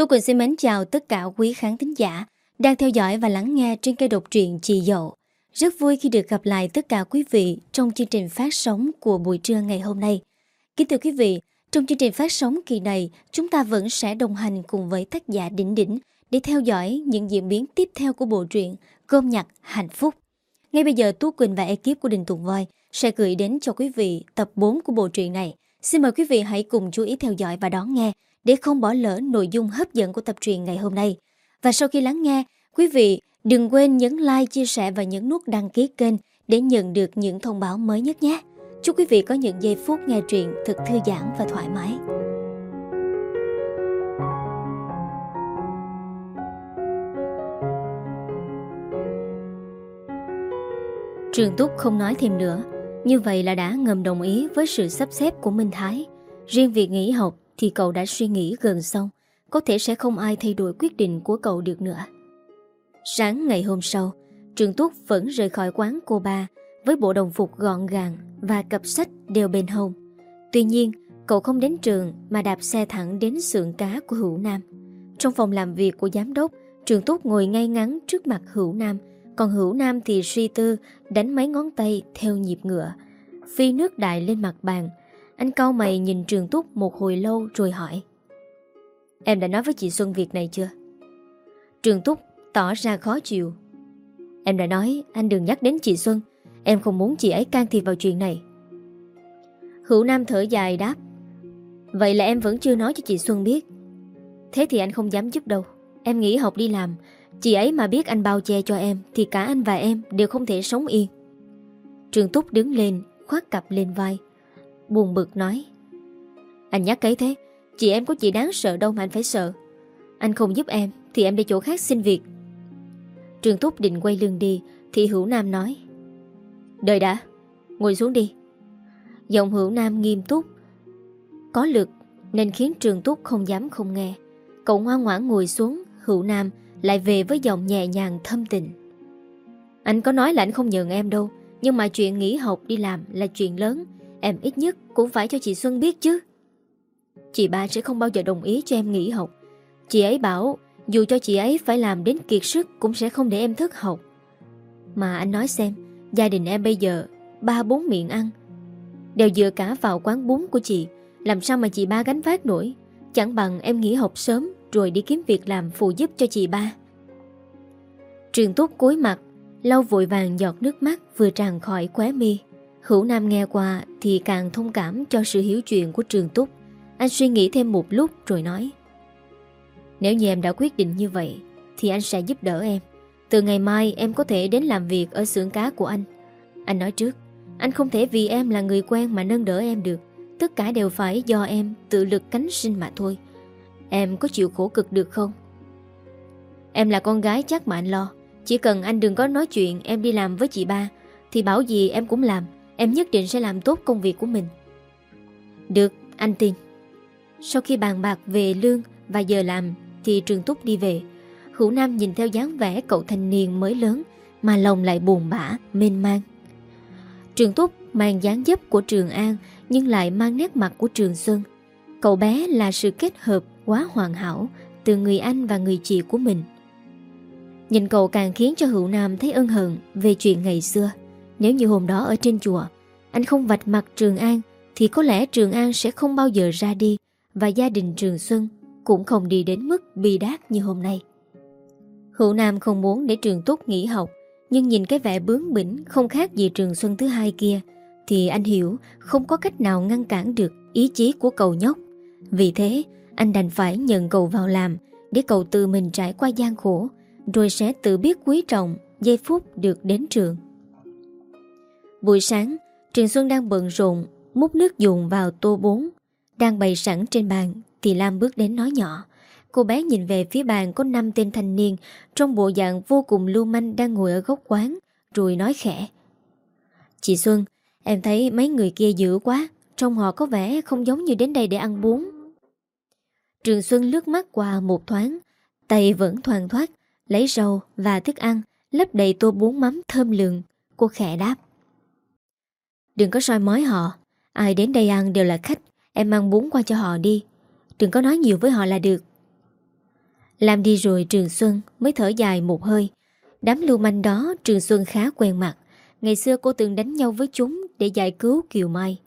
Tôi Quỳnh xin mến chào tất cả quý khán thính giả đang theo dõi và lắng nghe trên kênh độc truyện Chị Dậu. Rất vui khi được gặp lại tất cả quý vị trong chương trình phát sóng của buổi trưa ngày hôm nay. Kính thưa quý vị, trong chương trình phát sóng kỳ này, chúng ta vẫn sẽ đồng hành cùng với tác giả Đỉnh Đỉnh để theo dõi những diễn biến tiếp theo của bộ truyện Gom nhặt hạnh phúc. Ngay bây giờ Tú Quỳnh và ekip của Đình Tùng Voi sẽ gửi đến cho quý vị tập 4 của bộ truyện này. Xin mời quý vị hãy cùng chú ý theo dõi và đón nghe để không bỏ lỡ nội dung hấp dẫn của tập truyện ngày hôm nay. Và sau khi lắng nghe, quý vị đừng quên nhấn like, chia sẻ và nhấn nút đăng ký kênh để nhận được những thông báo mới nhất nhé. Chúc quý vị có những giây phút nghe truyện thật thư giãn và thoải mái. Trường Túc không nói thêm nữa Như vậy là đã ngầm đồng ý với sự sắp xếp của Minh Thái Riêng việc nghỉ học thì cậu đã suy nghĩ gần xong. Có thể sẽ không ai thay đổi quyết định của cậu được nữa. Sáng ngày hôm sau, Trường Túc vẫn rời khỏi quán cô ba Với bộ đồng phục gọn gàng Và cặp sách đều bên hông. Tuy nhiên, cậu không đến trường Mà đạp xe thẳng đến xưởng cá của Hữu Nam. Trong phòng làm việc của giám đốc, Trường Túc ngồi ngay ngắn trước mặt Hữu Nam. Còn Hữu Nam thì suy tư, Đánh mấy ngón tay theo nhịp ngựa, Phi nước đại lên mặt bàn anh cau mày nhìn Trường Túc một hồi lâu rồi hỏi. Em đã nói với chị Xuân việc này chưa? Trường Túc tỏ ra khó chịu. Em đã nói, anh đừng nhắc đến chị Xuân. Em không muốn chị ấy can thiệp vào chuyện này. Hữu Nam thở dài đáp. Vậy là em vẫn chưa nói cho chị Xuân biết. Thế thì anh không dám giúp đâu. Em nghĩ học đi làm. Chị ấy mà biết anh bao che cho em, Thì cả anh và em đều không thể sống yên. Trường Túc đứng lên Khoát cặp lên vai buồn bực nói. Anh nhắc cái thế, Chị em có chị đáng sợ đâu mà anh phải sợ. Anh không giúp em, Thì em đi chỗ khác xin việc. Trường Túc định quay lưng đi, Thì Hữu Nam nói. Đợi đã, Ngồi xuống đi. Giọng Hữu Nam nghiêm túc. Có lực, Nên khiến Trường Túc không dám không nghe. Cậu ngoan ngoãn ngồi xuống, Hữu Nam lại về với giọng nhẹ nhàng thâm tình. Anh có nói là anh không nhận em đâu, Nhưng mà chuyện nghỉ học đi làm là chuyện lớn. Em ít nhất cũng phải cho chị Xuân biết chứ. Chị ba sẽ không bao giờ đồng ý cho em nghỉ học. Chị ấy bảo, Dù cho chị ấy phải làm đến kiệt sức Cũng sẽ không để em thất học. Mà anh nói xem, Gia đình em bây giờ Ba bốn miệng ăn, Đều dựa cả vào quán bún của chị, Làm sao mà chị ba gánh vác nổi? Chẳng bằng em nghỉ học sớm Rồi đi kiếm việc làm phụ giúp cho chị ba. Trường túc cúi mặt, Lau vội vàng giọt nước mắt Vừa tràn khỏi khóe mi. Hữu Nam nghe qua thì càng thông cảm cho sự hiếu chuyện của Trường Túc. Anh suy nghĩ thêm một lúc rồi nói Nếu như em đã quyết định như vậy thì anh sẽ giúp đỡ em. Từ ngày mai em có thể đến làm việc ở xưởng cá của anh. Anh nói trước, anh không thể vì em là người quen mà nâng đỡ em được. Tất cả đều phải do em tự lực cánh sinh mà thôi. Em có chịu khổ cực được không? Em là con gái chắc mà anh lo. Chỉ cần anh đừng có nói chuyện em đi làm với chị ba thì bảo gì em cũng làm. Em nhất định sẽ làm tốt công việc của mình. Được, anh tin Sau khi bàn bạc về lương và giờ làm Thì Trường Túc đi về. Hữu Nam nhìn theo dáng vẻ cậu thanh niên mới lớn Mà lòng lại buồn bã, mênh mang. Trường Túc mang dáng dấp của Trường An Nhưng lại mang nét mặt của Trường Xuân Cậu bé là sự kết hợp quá hoàn hảo Từ người anh và người chị của mình. Nhìn cậu càng khiến cho Hữu Nam thấy ân hận Về chuyện ngày xưa nếu như hôm đó ở trên chùa, Anh không vạch mặt Trường An, Thì có lẽ Trường An sẽ không bao giờ ra đi Và gia đình Trường Xuân Cũng không đi đến mức bi đát như hôm nay. Hữu Nam không muốn để Trường Túc nghỉ học, Nhưng nhìn cái vẻ bướng bỉnh Không khác gì Trường Xuân thứ hai kia, Thì anh hiểu không có cách nào ngăn cản được Ý chí của cậu nhóc. Vì thế, anh đành phải nhận cậu vào làm Để cậu tự mình trải qua gian khổ, Rồi sẽ tự biết quý trọng Giây phút được đến trường. Buổi sáng, Trường Xuân đang bận rộn, múc nước dùng vào tô bún. Đang bày sẵn trên bàn, thì Lam bước đến nói nhỏ. Cô bé nhìn về phía bàn có 5 tên thanh niên trong bộ dạng vô cùng lưu manh đang ngồi ở góc quán, rồi nói khẽ. Chị Xuân, em thấy mấy người kia dữ quá, trong họ có vẻ không giống như đến đây để ăn bún. Trường Xuân lướt mắt qua một thoáng, tay vẫn thoàn thoát, lấy rau và thức ăn, lấp đầy tô bún mắm thơm lừng. Cô khẽ đáp. Đừng có soi mói họ Ai đến đây ăn đều là khách Em mang bún qua cho họ đi Đừng có nói nhiều với họ là được Làm đi rồi Trường Xuân mới thở dài một hơi. Đám lưu manh đó Trường Xuân khá quen mặt. Ngày xưa cô từng đánh nhau với chúng để giải cứu Kiều Mai.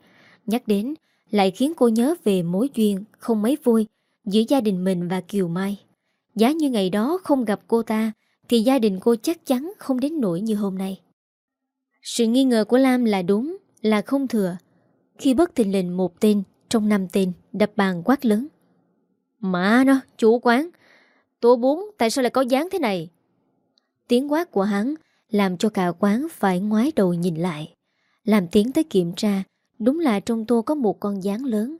Nhắc đến lại khiến cô nhớ về mối duyên không mấy vui giữa gia đình mình và Kiều Mai. Giá như ngày đó không gặp cô ta thì gia đình cô chắc chắn không đến nỗi như hôm nay. Sự nghi ngờ của Lam là đúng, là không thừa. Khi bất tình lình một tên trong năm tên đập bàn quát lớn. Mà nó, chủ quán, tô bún tại sao lại có dáng thế này? Tiếng quát của hắn làm cho cả quán phải ngoái đầu nhìn lại. Làm tiếng tới kiểm tra, đúng là trong tô có một con dáng lớn.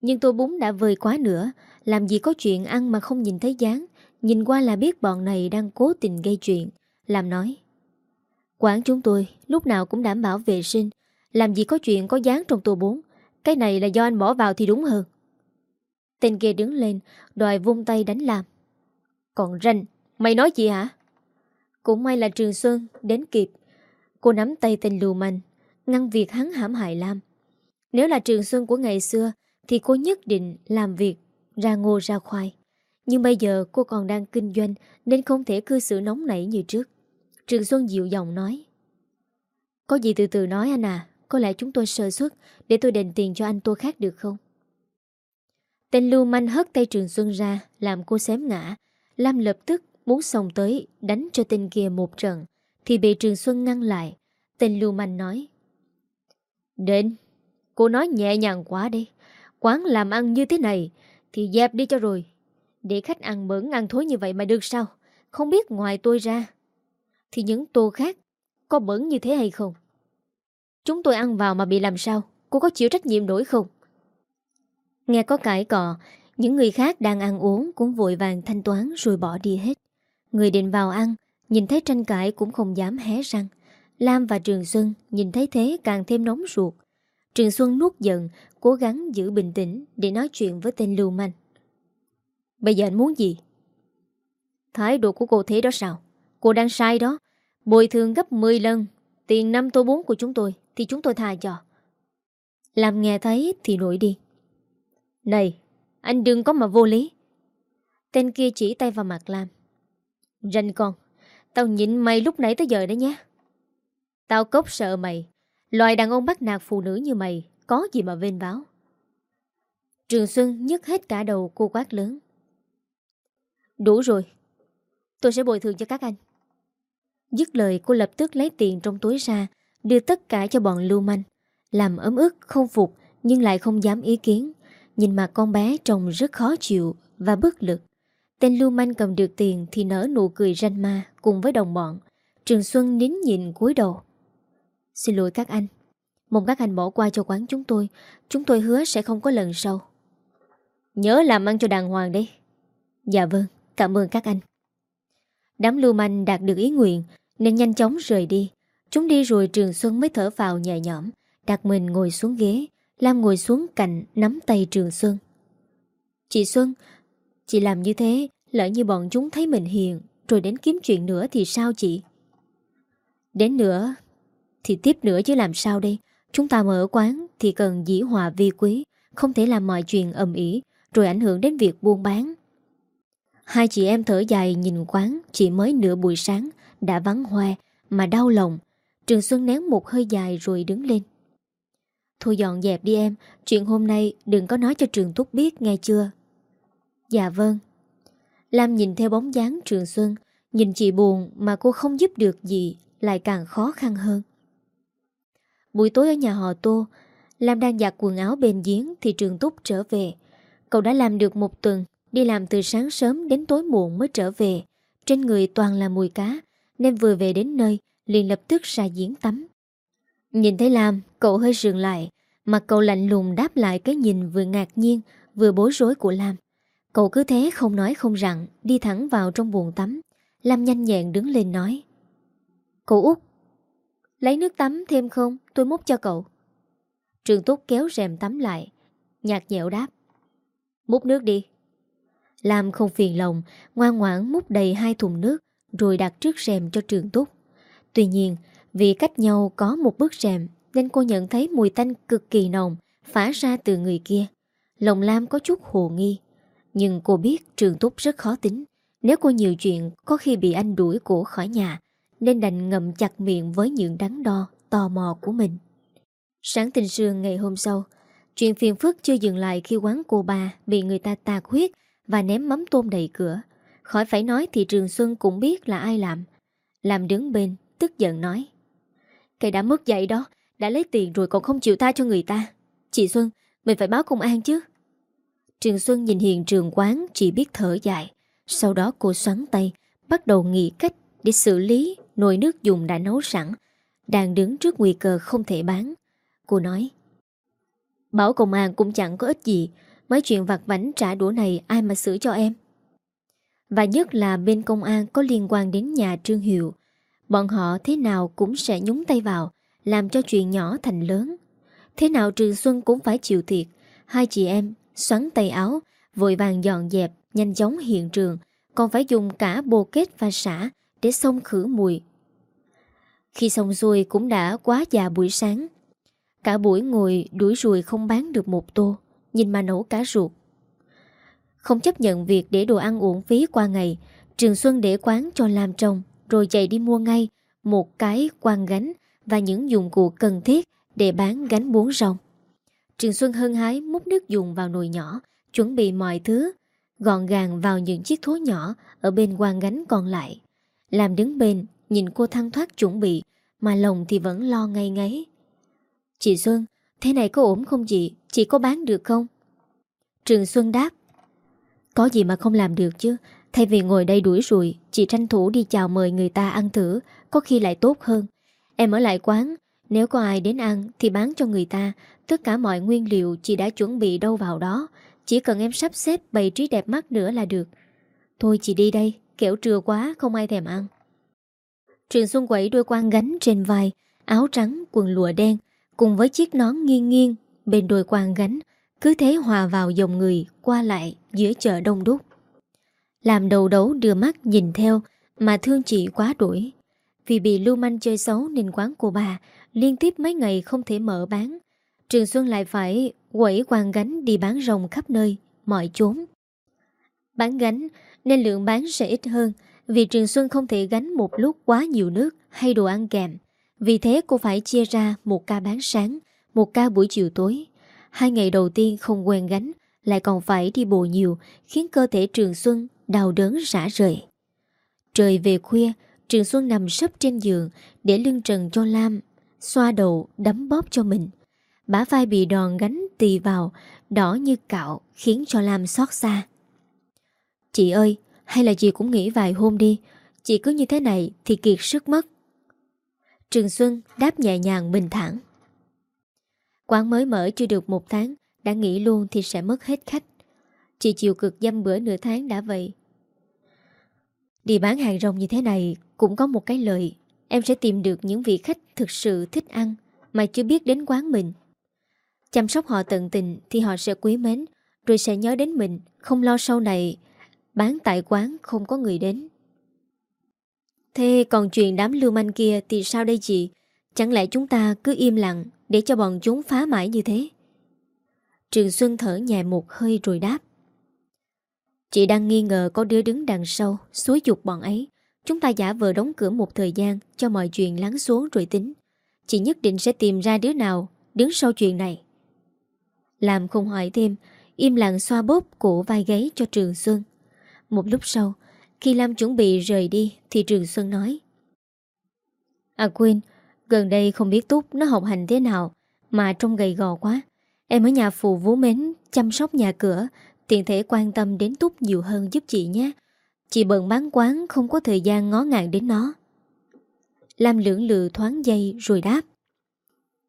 Nhưng tô bún đã vơi quá nữa, làm gì có chuyện ăn mà không nhìn thấy dáng, nhìn qua là biết bọn này đang cố tình gây chuyện. Làm nói, quán chúng tôi lúc nào cũng đảm bảo vệ sinh, làm gì có chuyện có dáng trong tô bún, cái này là do anh bỏ vào thì đúng hơn. Tên kia đứng lên, đòi vung tay đánh làm. Còn ranh, mày nói gì hả? Cũng may là Trường Xuân đến kịp. Cô nắm tay tên lưu manh, ngăn việc hắn hãm hại Lam. Nếu là Trường Xuân của ngày xưa, thì cô nhất định làm việc ra ngô ra khoai. Nhưng bây giờ cô còn đang kinh doanh nên không thể cư xử nóng nảy như trước. Trường Xuân dịu dòng nói. Có gì từ từ nói anh à, có lẽ chúng tôi sơ suất để tôi đền tiền cho anh tôi khác được không? Tên lưu manh hất tay Trường Xuân ra làm cô xém ngã. Lam lập tức muốn xông tới đánh cho tên kia một trận thì bị Trường Xuân ngăn lại. Tên lưu manh nói. Đến, cô nói nhẹ nhàng quá đi. Quán làm ăn như thế này thì dẹp đi cho rồi. Để khách ăn bẩn ăn thối như vậy mà được sao? Không biết ngoài tôi ra thì những tô khác có bẩn như thế hay không? Chúng tôi ăn vào mà bị làm sao? Cô có chịu trách nhiệm nổi không? Nghe có cãi cọ, những người khác đang ăn uống cũng vội vàng thanh toán rồi bỏ đi hết. Người định vào ăn, nhìn thấy tranh cãi cũng không dám hé răng. Lam và Trường Xuân nhìn thấy thế càng thêm nóng ruột. Trường Xuân nuốt giận, cố gắng giữ bình tĩnh để nói chuyện với tên lưu manh. Bây giờ anh muốn gì? Thái độ của cô thế đó sao? Cô đang sai đó. Bồi thường gấp 10 lần tiền năm tô bốn của chúng tôi thì chúng tôi thà cho. Làm nghe thấy thì nổi đi. Này, anh đừng có mà vô lý. Tên kia chỉ tay vào mặt Lam. Ranh con, tao nhịn mày lúc nãy tới giờ đấy nhé. Tao cốc sợ mày. Loài đàn ông bắt nạt phụ nữ như mày có gì mà vên báo. Trường Xuân nhức hết cả đầu cô quát lớn. Đủ rồi. Tôi sẽ bồi thường cho các anh. Dứt lời cô lập tức lấy tiền trong túi ra, đưa tất cả cho bọn lưu manh. Làm ấm ức, không phục, nhưng lại không dám ý kiến. Nhìn mặt con bé trông rất khó chịu và bất lực. Tên lưu manh cầm được tiền thì nở nụ cười ranh ma cùng với đồng bọn. Trường Xuân nín nhìn cúi đầu. Xin lỗi các anh. Mong các anh bỏ qua cho quán chúng tôi. Chúng tôi hứa sẽ không có lần sau. Nhớ làm ăn cho đàng hoàng đi. Dạ vâng, cảm ơn các anh. Đám lưu manh đạt được ý nguyện nên nhanh chóng rời đi. Chúng đi rồi Trường Xuân mới thở vào nhẹ nhõm, đặt mình ngồi xuống ghế, Lam ngồi xuống cạnh nắm tay Trường Xuân. Chị Xuân, chị làm như thế, lỡ như bọn chúng thấy mình hiền, rồi đến kiếm chuyện nữa thì sao chị? Đến nữa, thì tiếp nữa chứ làm sao đây? Chúng ta mở quán thì cần dĩ hòa vi quý, không thể làm mọi chuyện ầm ĩ rồi ảnh hưởng đến việc buôn bán. Hai chị em thở dài nhìn quán chỉ mới nửa buổi sáng đã vắng hoe mà đau lòng. Trường Xuân nén một hơi dài rồi đứng lên. Thôi dọn dẹp đi em, chuyện hôm nay đừng có nói cho Trường Túc biết nghe chưa? Dạ vâng. Lam nhìn theo bóng dáng Trường Xuân, nhìn chị buồn mà cô không giúp được gì lại càng khó khăn hơn. Buổi tối ở nhà họ Tô, Lam đang giặt quần áo bên giếng thì Trường Túc trở về. Cậu đã làm được một tuần, đi làm từ sáng sớm đến tối muộn mới trở về. Trên người toàn là mùi cá, nên vừa về đến nơi, liền lập tức ra giếng tắm. Nhìn thấy Lam, cậu hơi sườn lại, mặt cậu lạnh lùng đáp lại cái nhìn vừa ngạc nhiên, vừa bối rối của Lam. Cậu cứ thế không nói không rằng, đi thẳng vào trong buồng tắm. Lam nhanh nhẹn đứng lên nói. Cậu út, lấy nước tắm thêm không, tôi múc cho cậu. Trường Túc kéo rèm tắm lại, nhạt nhẽo đáp. Múc nước đi. Lam không phiền lòng, ngoan ngoãn múc đầy hai thùng nước, rồi đặt trước rèm cho Trường Túc. Tuy nhiên, vì cách nhau có một bức rèm nên cô nhận thấy mùi tanh cực kỳ nồng phả ra từ người kia. Lòng Lam có chút hồ nghi. Nhưng cô biết Trường Túc rất khó tính Nếu cô nhiều chuyện Có khi bị anh đuổi cổ khỏi nhà Nên đành ngậm chặt miệng với những đắn đo Tò mò của mình Sáng tình sương ngày hôm sau Chuyện phiền phức chưa dừng lại khi quán cô ba Bị người ta tạc huyết Và ném mắm tôm đầy cửa Khỏi phải nói thì Trường Xuân cũng biết là ai làm. Làm đứng bên, Tức giận nói. Cây đã mất dạy đó, Đã lấy tiền rồi còn không chịu tha cho người ta. Chị Xuân, Mình phải báo công an chứ. Trường Xuân nhìn hiện trường quán, Chỉ biết thở dài. Sau đó cô xoắn tay, Bắt đầu nghĩ cách để xử lý Nồi nước dùng đã nấu sẵn, Đang đứng trước nguy cơ không thể bán. Cô nói, Báo công an cũng chẳng có ích gì. Mấy chuyện vặt vảnh trả đũa này Ai mà xử cho em? Và nhất là bên công an có liên quan đến nhà Trương Hiệu. Bọn họ thế nào cũng sẽ nhúng tay vào, Làm cho chuyện nhỏ thành lớn. Thế nào Trường Xuân cũng phải chịu thiệt. Hai chị em xoắn tay áo, Vội vàng dọn dẹp, Nhanh chóng hiện trường, Còn phải dùng cả bồ kết và xả Để xông khử mùi. Khi xong xuôi cũng đã quá già buổi sáng. Cả buổi ngồi đuổi ruồi không bán được một tô, Nhìn mà nấu cá ruột. Không chấp nhận việc để đồ ăn uổng phí qua ngày Trường Xuân để quán cho làm trồng Rồi chạy đi mua ngay Một cái quan gánh Và những dụng cụ cần thiết Để bán gánh bún rong Trường Xuân hân hái múc nước dùng vào nồi nhỏ Chuẩn bị mọi thứ Gọn gàng vào những chiếc thố nhỏ Ở bên quan gánh còn lại Làm đứng bên Nhìn cô thăng thoát chuẩn bị Mà lòng thì vẫn lo ngay ngáy Chị Xuân, thế này có ổn không chị? Chị có bán được không? Trường Xuân đáp có gì mà không làm được chứ? Thay vì ngồi đây đuổi rùi Chị tranh thủ đi chào mời người ta ăn thử Có khi lại tốt hơn. Em ở lại quán Nếu có ai đến ăn thì bán cho người ta. Tất cả mọi nguyên liệu chị đã chuẩn bị đâu vào đó. Chỉ cần em sắp xếp bày trí đẹp mắt nữa là được. Thôi chị đi đây Kẻo trưa quá không ai thèm ăn. Trường Xuân quẩy đôi quan gánh trên vai Áo trắng, quần lụa đen cùng với chiếc nón nghiêng nghiêng bên đôi quan gánh, cứ thế hòa vào dòng người qua lại giữa chợ đông đúc. Làm đầu đấu đưa mắt nhìn theo mà thương chị quá đuổi. Vì bị lưu manh chơi xấu nên quán của bà liên tiếp mấy ngày không thể mở bán. Trường Xuân lại phải quẩy quang gánh đi bán rồng khắp nơi, mọi chốn. Bán gánh nên lượng bán sẽ ít hơn vì Trường Xuân không thể gánh một lúc quá nhiều nước hay đồ ăn kèm. Vì thế cô phải chia ra một ca bán sáng, một ca buổi chiều tối. Hai ngày đầu tiên không quen gánh, lại còn phải đi bộ nhiều, khiến cơ thể Trường Xuân đau đớn rã rời. Trời về khuya, Trường Xuân nằm sấp trên giường để lưng trần cho Lam, xoa đầu, đấm bóp cho mình. Bả vai bị đòn gánh tì vào, đỏ như cạo, khiến cho Lam xót xa. Chị ơi, hay là chị cũng nghỉ vài hôm đi, chị cứ như thế này thì kiệt sức mất. Trường Xuân đáp nhẹ nhàng bình thản. Quán mới mở chưa được một tháng, đã nghỉ luôn thì sẽ mất hết khách. Chị chịu cực dâm bữa nửa tháng đã vậy. Đi bán hàng rong như thế này cũng có một cái lợi. Em sẽ tìm được những vị khách thực sự thích ăn mà chưa biết đến quán mình. Chăm sóc họ tận tình thì họ sẽ quý mến, rồi sẽ nhớ đến mình, không lo sau này bán tại quán không có người đến. Thế còn chuyện đám lưu manh kia thì sao đây chị? Chẳng lẽ chúng ta cứ im lặng để cho bọn chúng phá mãi như thế? Trường Xuân thở nhẹ một hơi rồi đáp. Chị đang nghi ngờ có đứa đứng đằng sau, xúi dục bọn ấy. Chúng ta giả vờ đóng cửa một thời gian cho mọi chuyện lắng xuống rồi tính. Chị nhất định sẽ tìm ra đứa nào đứng sau chuyện này. Làm không hỏi thêm, im lặng xoa bóp cổ vai gáy cho Trường Xuân. Một lúc sau, khi Lam chuẩn bị rời đi Thì Trường Xuân nói À quên Gần đây không biết Túc nó học hành thế nào Mà trông gầy gò quá. Em ở nhà phụ vú mến, Chăm sóc nhà cửa, Tiện thể quan tâm đến Túc nhiều hơn giúp chị nhé. Chị bận bán quán, Không có thời gian ngó ngàng đến nó. Lam lưỡng lự thoáng dây rồi đáp.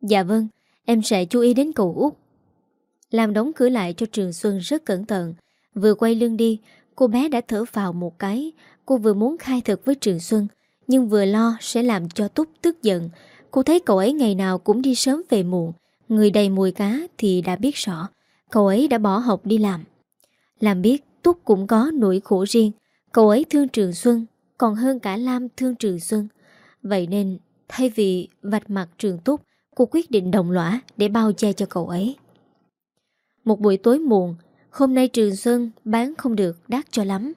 Dạ vâng Em sẽ chú ý đến cậu út. Lam đóng cửa lại cho Trường Xuân rất cẩn thận. Vừa quay lưng đi, Cô bé đã thở vào một cái. Cô vừa muốn khai thật với Trường Xuân, Nhưng vừa lo sẽ làm cho Túc tức giận. Cô thấy cậu ấy ngày nào cũng đi sớm về muộn. Người đầy mùi cá thì đã biết rõ Cậu ấy đã bỏ học đi làm. Làm biết Túc cũng có nỗi khổ riêng. Cậu ấy thương Trường Xuân Còn hơn cả Lam thương Trường Xuân. Vậy nên thay vì vạch mặt Trường Túc Cô quyết định đồng lõa để bao che cho cậu ấy. Một buổi tối muộn Hôm nay Trường Xuân bán không được đắt cho lắm.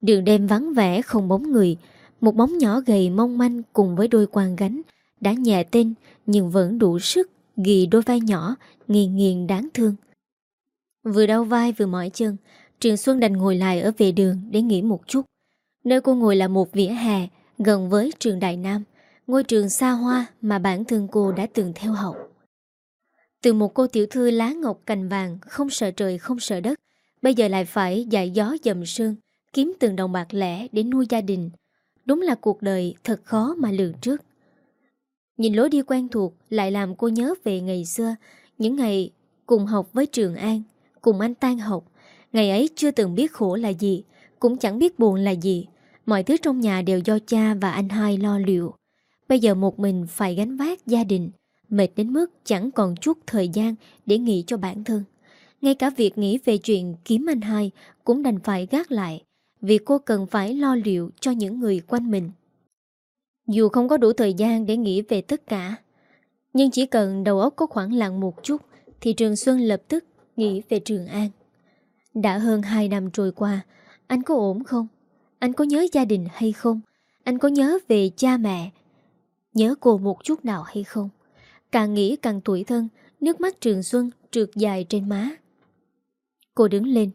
Đường đêm vắng vẻ không bóng người, một bóng nhỏ gầy mong manh cùng với đôi quan gánh, đã nhẹ tên nhưng vẫn đủ sức ghi đôi vai nhỏ, nghiền nghiền đáng thương. Vừa đau vai vừa mỏi chân, Trường Xuân đành ngồi lại ở vệ đường để nghỉ một chút. Nơi cô ngồi là một vỉa hè gần với trường Đại Nam, ngôi trường xa hoa mà bản thân cô đã từng theo học. Từ một cô tiểu thư lá ngọc cành vàng không sợ trời không sợ đất, bây giờ lại phải dạy gió dầm sương, kiếm từng đồng bạc lẻ để nuôi gia đình. Đúng là cuộc đời thật khó mà lường trước. Nhìn lối đi quen thuộc lại làm cô nhớ về ngày xưa, những ngày cùng học với Trường An, cùng anh tan học. Ngày ấy chưa từng biết khổ là gì, cũng chẳng biết buồn là gì. Mọi thứ trong nhà đều do cha và anh hai lo liệu. Bây giờ một mình phải gánh vác gia đình, mệt đến mức chẳng còn chút thời gian để nghĩ cho bản thân. Ngay cả việc nghĩ về chuyện kiếm anh hai cũng đành phải gác lại, vì cô cần phải lo liệu cho những người quanh mình. Dù không có đủ thời gian để nghĩ về tất cả, nhưng chỉ cần đầu óc có khoảng lặng một chút thì Trường Xuân lập tức nghĩ về Trường An. Đã hơn 2 năm trôi qua, anh có ổn không? Anh có nhớ gia đình hay không? Anh có nhớ về cha mẹ? Nhớ cô một chút nào hay không? Càng nghĩ càng tuổi thân, nước mắt Trường Xuân trượt dài trên má. Cô đứng lên.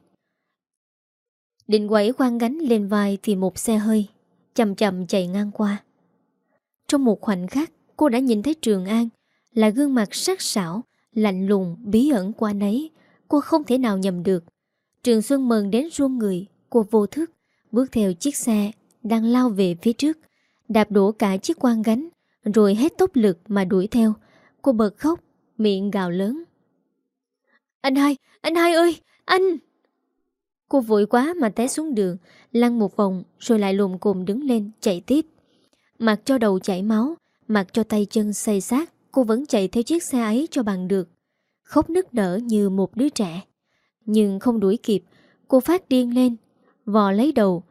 Định quẩy khoan gánh lên vai thì một xe hơi, chậm chậm chạy ngang qua. Trong một khoảnh khắc, cô đã nhìn thấy Trường An, là gương mặt sắc sảo, lạnh lùng, bí ẩn qua nấy. Cô không thể nào nhầm được. Trường Xuân mừng đến run người, cô vô thức, bước theo chiếc xe đang lao về phía trước, đạp đổ cả chiếc quan gánh, rồi hết tốc lực mà đuổi theo. Cô bật khóc, miệng gào lớn. Anh hai, anh hai ơi, anh! Cô vội quá mà té xuống đường, lăn một vòng rồi lại lùm cùm đứng lên chạy tiếp. Mặc cho đầu chảy máu, mặc cho tay chân xây xác, cô vẫn chạy theo chiếc xe ấy cho bằng được. Khóc nức nở như một đứa trẻ. Nhưng không đuổi kịp, cô phát điên lên, vò lấy đầu.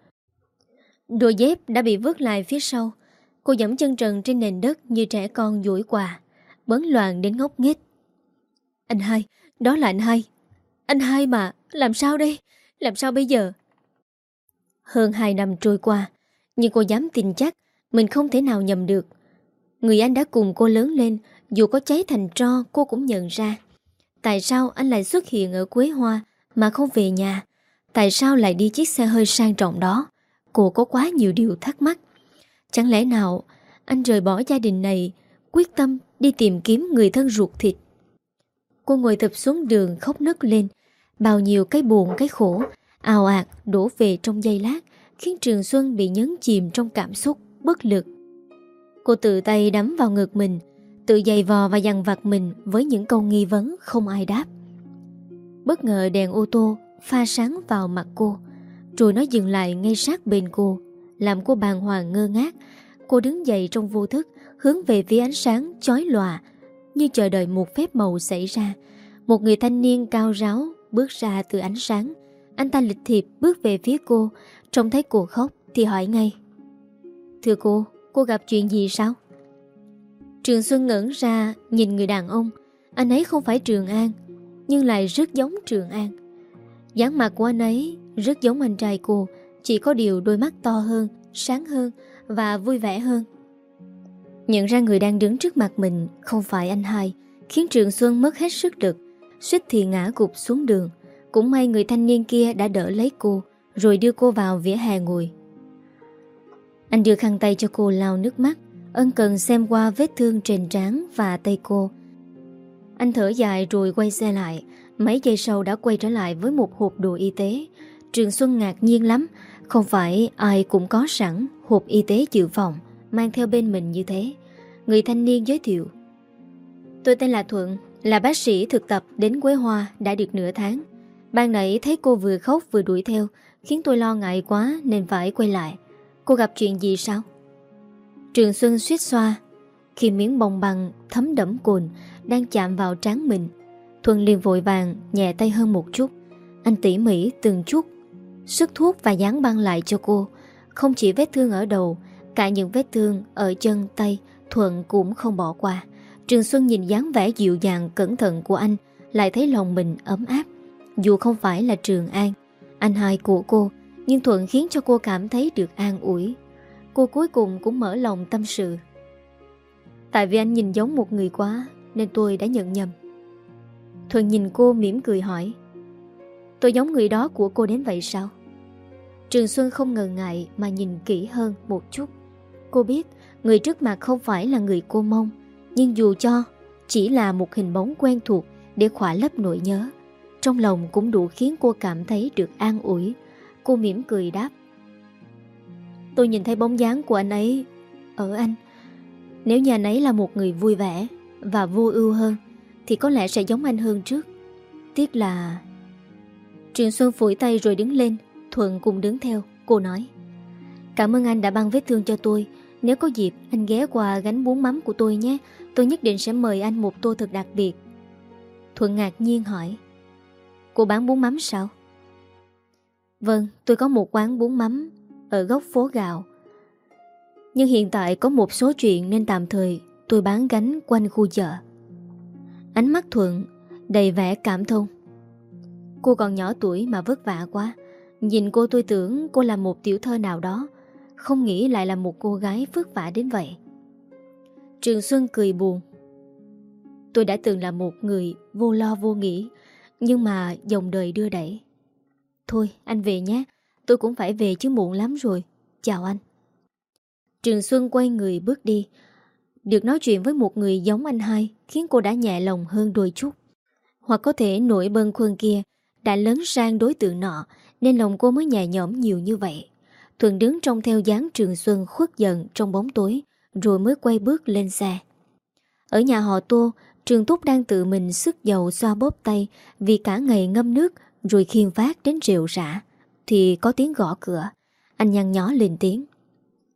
Đôi dép đã bị vứt lại phía sau. Cô dẫm chân trần trên nền đất như trẻ con dũi quà, bấn loạn đến ngốc nghếch. Anh hai, đó là anh hai. Anh hai mà, làm sao đây? Làm sao bây giờ? Hơn hai năm trôi qua, nhưng cô dám tin chắc mình không thể nào nhầm được. Người anh đã cùng cô lớn lên, dù có cháy thành tro cô cũng nhận ra. Tại sao anh lại xuất hiện ở Quế Hoa mà không về nhà? Tại sao lại đi chiếc xe hơi sang trọng đó? Cô có quá nhiều điều thắc mắc. Chẳng lẽ nào anh rời bỏ gia đình này, quyết tâm đi tìm kiếm người thân ruột thịt? Cô ngồi thập xuống đường khóc nức lên, bao nhiêu cái buồn cái khổ, ào ạt đổ về trong giây lát, khiến Trường Xuân bị nhấn chìm trong cảm xúc, bất lực. Cô tự tay đắm vào ngực mình, tự giày vò và dằn vặt mình với những câu nghi vấn không ai đáp. Bất ngờ đèn ô tô pha sáng vào mặt cô, rồi nó dừng lại ngay sát bên cô, làm cô bàng hoàng ngơ ngác. Cô đứng dậy trong vô thức, hướng về phía ánh sáng chói lòa, như chờ đợi một phép màu xảy ra. Một người thanh niên cao ráo bước ra từ ánh sáng. Anh ta lịch thiệp bước về phía cô, trông thấy cô khóc thì hỏi ngay. Thưa cô, cô gặp chuyện gì sao? Trường Xuân ngẩn ra nhìn người đàn ông. Anh ấy không phải Trường An Nhưng lại rất giống Trường An. Dáng mặt của anh ấy rất giống anh trai cô Chỉ có điều đôi mắt to hơn Sáng hơn Và vui vẻ hơn. Nhận ra người đang đứng trước mặt mình Không phải anh hai Khiến Trường Xuân mất hết sức lực suýt thì ngã gục xuống đường. Cũng may người thanh niên kia đã đỡ lấy cô Rồi đưa cô vào vỉa hè ngồi. Anh đưa khăn tay cho cô lau nước mắt. Ân cần xem qua vết thương trên trán và tay cô. Anh thở dài rồi quay xe lại. Mấy giây sau đã quay trở lại với một hộp đồ y tế. Trường Xuân ngạc nhiên lắm. Không phải ai cũng có sẵn hộp y tế dự phòng Mang theo bên mình như thế. Người thanh niên giới thiệu. Tôi tên là Thuận, Là bác sĩ thực tập đến Quế Hoa đã được nửa tháng. Ban nãy thấy cô vừa khóc vừa đuổi theo, Khiến tôi lo ngại quá nên phải quay lại. Cô gặp chuyện gì sao? Trường Xuân suýt xoa, Khi miếng bông băng thấm đẫm cồn Đang chạm vào trán mình Thuần liền vội vàng nhẹ tay hơn một chút. Anh tỉ mỉ từng chút, Sức thuốc và dán băng lại cho cô. Không chỉ vết thương ở đầu, Cả những vết thương ở chân tay Thuận cũng không bỏ qua. Trường Xuân nhìn dáng vẻ dịu dàng, cẩn thận của anh, Lại thấy lòng mình ấm áp. Dù không phải là Trường An, Anh hai của cô nhưng Thuận khiến cho cô cảm thấy được an ủi Cô cuối cùng cũng mở lòng tâm sự Tại vì anh nhìn giống một người quá Nên tôi đã nhận nhầm Thuận nhìn cô mỉm cười hỏi Tôi giống người đó của cô đến vậy sao? Trường Xuân không ngờ ngại mà nhìn kỹ hơn một chút. Cô biết người trước mặt không phải là người cô mong, nhưng dù cho chỉ là một hình bóng quen thuộc để khỏa lấp nỗi nhớ, trong lòng cũng đủ khiến cô cảm thấy được an ủi. Cô mỉm cười đáp. Tôi nhìn thấy bóng dáng của anh ấy ở anh. Nếu nhà anh ấy là một người vui vẻ và vô ưu hơn, thì có lẽ sẽ giống anh hơn trước. Tiếc là... Trường Xuân phủi tay rồi đứng lên, Thuận cùng đứng theo, cô nói. Cảm ơn anh đã băng vết thương cho tôi. Nếu có dịp, anh ghé qua gánh bún mắm của tôi nhé. Tôi nhất định sẽ mời anh một tô thật đặc biệt. Thuận ngạc nhiên hỏi. Cô bán bún mắm sao? Vâng, tôi có một quán bún mắm ở góc phố gạo. Nhưng hiện tại có một số chuyện nên tạm thời tôi bán gánh quanh khu chợ. Ánh mắt Thuận đầy vẻ cảm thông. Cô còn nhỏ tuổi mà vất vả quá. Nhìn cô tôi tưởng cô là một tiểu thơ nào đó Không nghĩ lại là một cô gái vất vả đến vậy Trường Xuân cười buồn Tôi đã từng là một người vô lo vô nghĩ Nhưng mà dòng đời đưa đẩy Thôi, anh về nhé. Tôi cũng phải về chứ muộn lắm rồi. Chào anh. Trường Xuân quay người bước đi. Được nói chuyện với một người giống anh hai, Khiến cô đã nhẹ lòng hơn đôi chút. Hoặc có thể nỗi bân khuân kia, Đã lớn sang đối tượng nọ, nên lòng cô mới nhẹ nhõm nhiều như vậy. Thuận đứng trong theo dáng Trường Xuân khuất giận trong bóng tối, Rồi mới quay bước lên xe. Ở nhà họ Tô, Trường Túc đang tự mình sức dầu xoa bóp tay Vì cả ngày ngâm nước rồi khiên phát đến rượu rã Thì có tiếng gõ cửa Anh nhăn nhó lên tiếng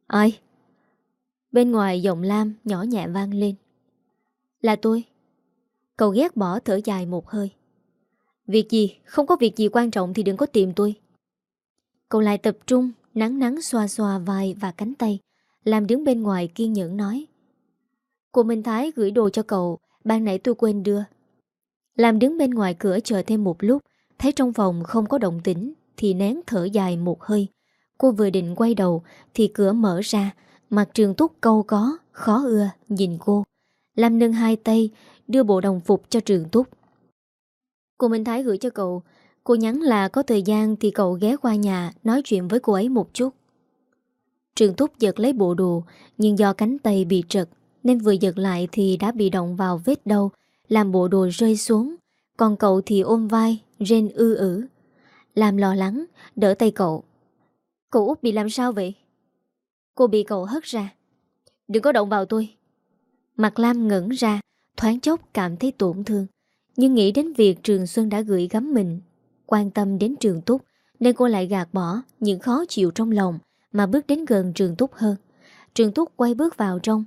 Ai? Bên ngoài giọng lam nhỏ nhẹ vang lên Là tôi Cậu ghét bỏ thở dài một hơi Việc gì, không có việc gì quan trọng thì đừng có tìm tôi. Cậu lại tập trung, nắng nắng xoa xoa vai và cánh tay, làm đứng bên ngoài kiên nhẫn nói. Cô Minh Thái gửi đồ cho cậu, ban nãy tôi quên đưa. Làm đứng bên ngoài cửa chờ thêm một lúc, thấy trong phòng không có động tĩnh, thì nén thở dài một hơi. Cô vừa định quay đầu, thì cửa mở ra, mặt trường túc câu có, khó ưa, nhìn cô. Làm nâng hai tay, đưa bộ đồng phục cho trường túc. Cô Minh Thái gửi cho cậu Cô nhắn là có thời gian thì cậu ghé qua nhà Nói chuyện với cô ấy một chút Trường Túc giật lấy bộ đồ Nhưng do cánh tay bị trật Nên vừa giật lại thì đã bị động vào vết đau Làm bộ đồ rơi xuống Còn cậu thì ôm vai Rên ư ử. Làm lo lắng, Đỡ tay cậu. Cậu út bị làm sao vậy? Cô bị cậu hất ra. Đừng có động vào tôi. Mặt Lam ngẩn ra, Thoáng chốc cảm thấy tổn thương. Nhưng nghĩ đến việc Trường Xuân đã gửi gắm mình, Quan tâm đến Trường Túc, Nên cô lại gạt bỏ những khó chịu trong lòng Mà bước đến gần Trường Túc hơn. Trường Túc quay bước vào trong.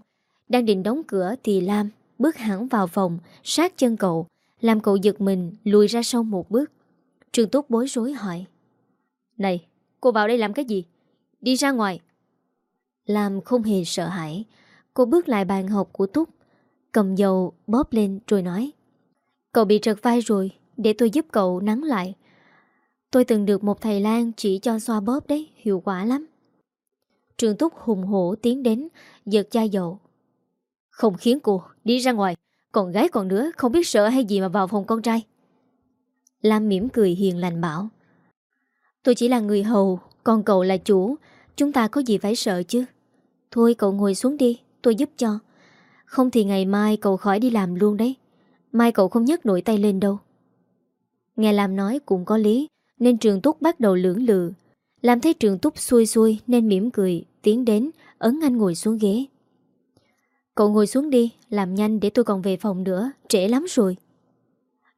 Đang định đóng cửa thì Lam Bước hẳn vào phòng, Sát chân cậu làm cậu giật mình, lùi ra sau một bước. Trường Túc bối rối hỏi. Này, cô vào đây làm cái gì? Đi ra ngoài. Lam không hề sợ hãi, Cô bước lại bàn học của Túc, Cầm dầu, bóp lên rồi nói. Cậu bị trật vai rồi, Để tôi giúp cậu nắng lại. Tôi từng được một thầy Lan chỉ cho xoa bóp đấy, Hiệu quả lắm. Trường Túc hùng hổ tiến đến, Giật chai dầu. Không khiến cô đi ra ngoài. Còn gái còn nữa không biết sợ hay gì mà vào phòng con trai. Lam mỉm cười hiền lành bảo, Tôi chỉ là người hầu, Còn cậu là chủ, Chúng ta có gì phải sợ chứ? Thôi cậu ngồi xuống đi, Tôi giúp cho. Không thì ngày mai cậu khỏi đi làm luôn đấy. Mai cậu không nhấc nổi tay lên đâu. Nghe Lam nói cũng có lý, Nên trường túc bắt đầu lưỡng lự. Lam thấy trường túc xuôi xuôi Nên mỉm cười, Tiến đến, ấn anh ngồi xuống ghế. Cậu ngồi xuống đi, Làm nhanh để tôi còn về phòng nữa, Trễ lắm rồi.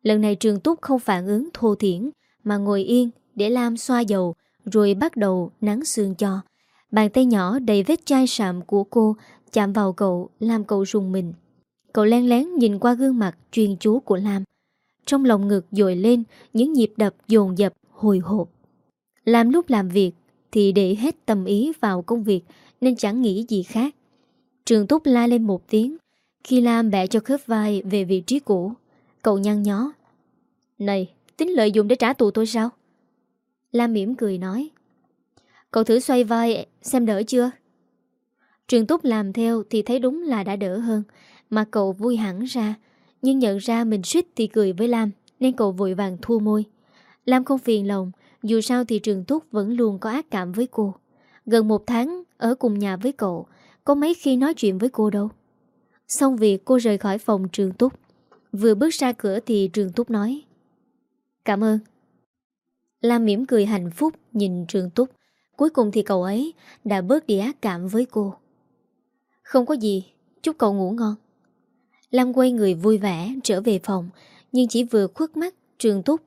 Lần này trường túc không phản ứng thô thiển, Mà ngồi yên để Lam xoa dầu, Rồi bắt đầu nắng xương cho. Bàn tay nhỏ đầy vết chai sạm của cô Chạm vào cậu, Làm cậu rùng mình. Cậu len lén nhìn qua gương mặt chuyên chú của Lam. Trong lòng ngực dội lên Những nhịp đập dồn dập, hồi hộp. Lam lúc làm việc Thì để hết tâm ý vào công việc, Nên chẳng nghĩ gì khác. Trường Túc la lên một tiếng, Khi Lam bẻ cho khớp vai về vị trí cũ. Cậu nhăn nhó. Này, Tính lợi dụng để trả tù tôi sao? Lam mỉm cười nói. Cậu thử xoay vai xem đỡ chưa? Trường Túc làm theo thì thấy đúng là đã đỡ hơn, Mà cậu vui hẳn ra. Nhưng nhận ra mình suýt thì cười với Lam, Nên cậu vội vàng thua môi. Lam không phiền lòng, Dù sao thì Trường Túc vẫn luôn có ác cảm với cô. Gần một tháng ở cùng nhà với cậu có mấy khi nói chuyện với cô đâu. Xong việc cô rời khỏi phòng Trường Túc. Vừa bước ra cửa thì Trường Túc nói, Cảm ơn. Lam mỉm cười hạnh phúc nhìn Trường Túc. Cuối cùng thì cậu ấy đã bớt đi ác cảm với cô. Không có gì, Chúc cậu ngủ ngon. Lam quay người vui vẻ trở về phòng, Nhưng chỉ vừa khuất mắt Trường Túc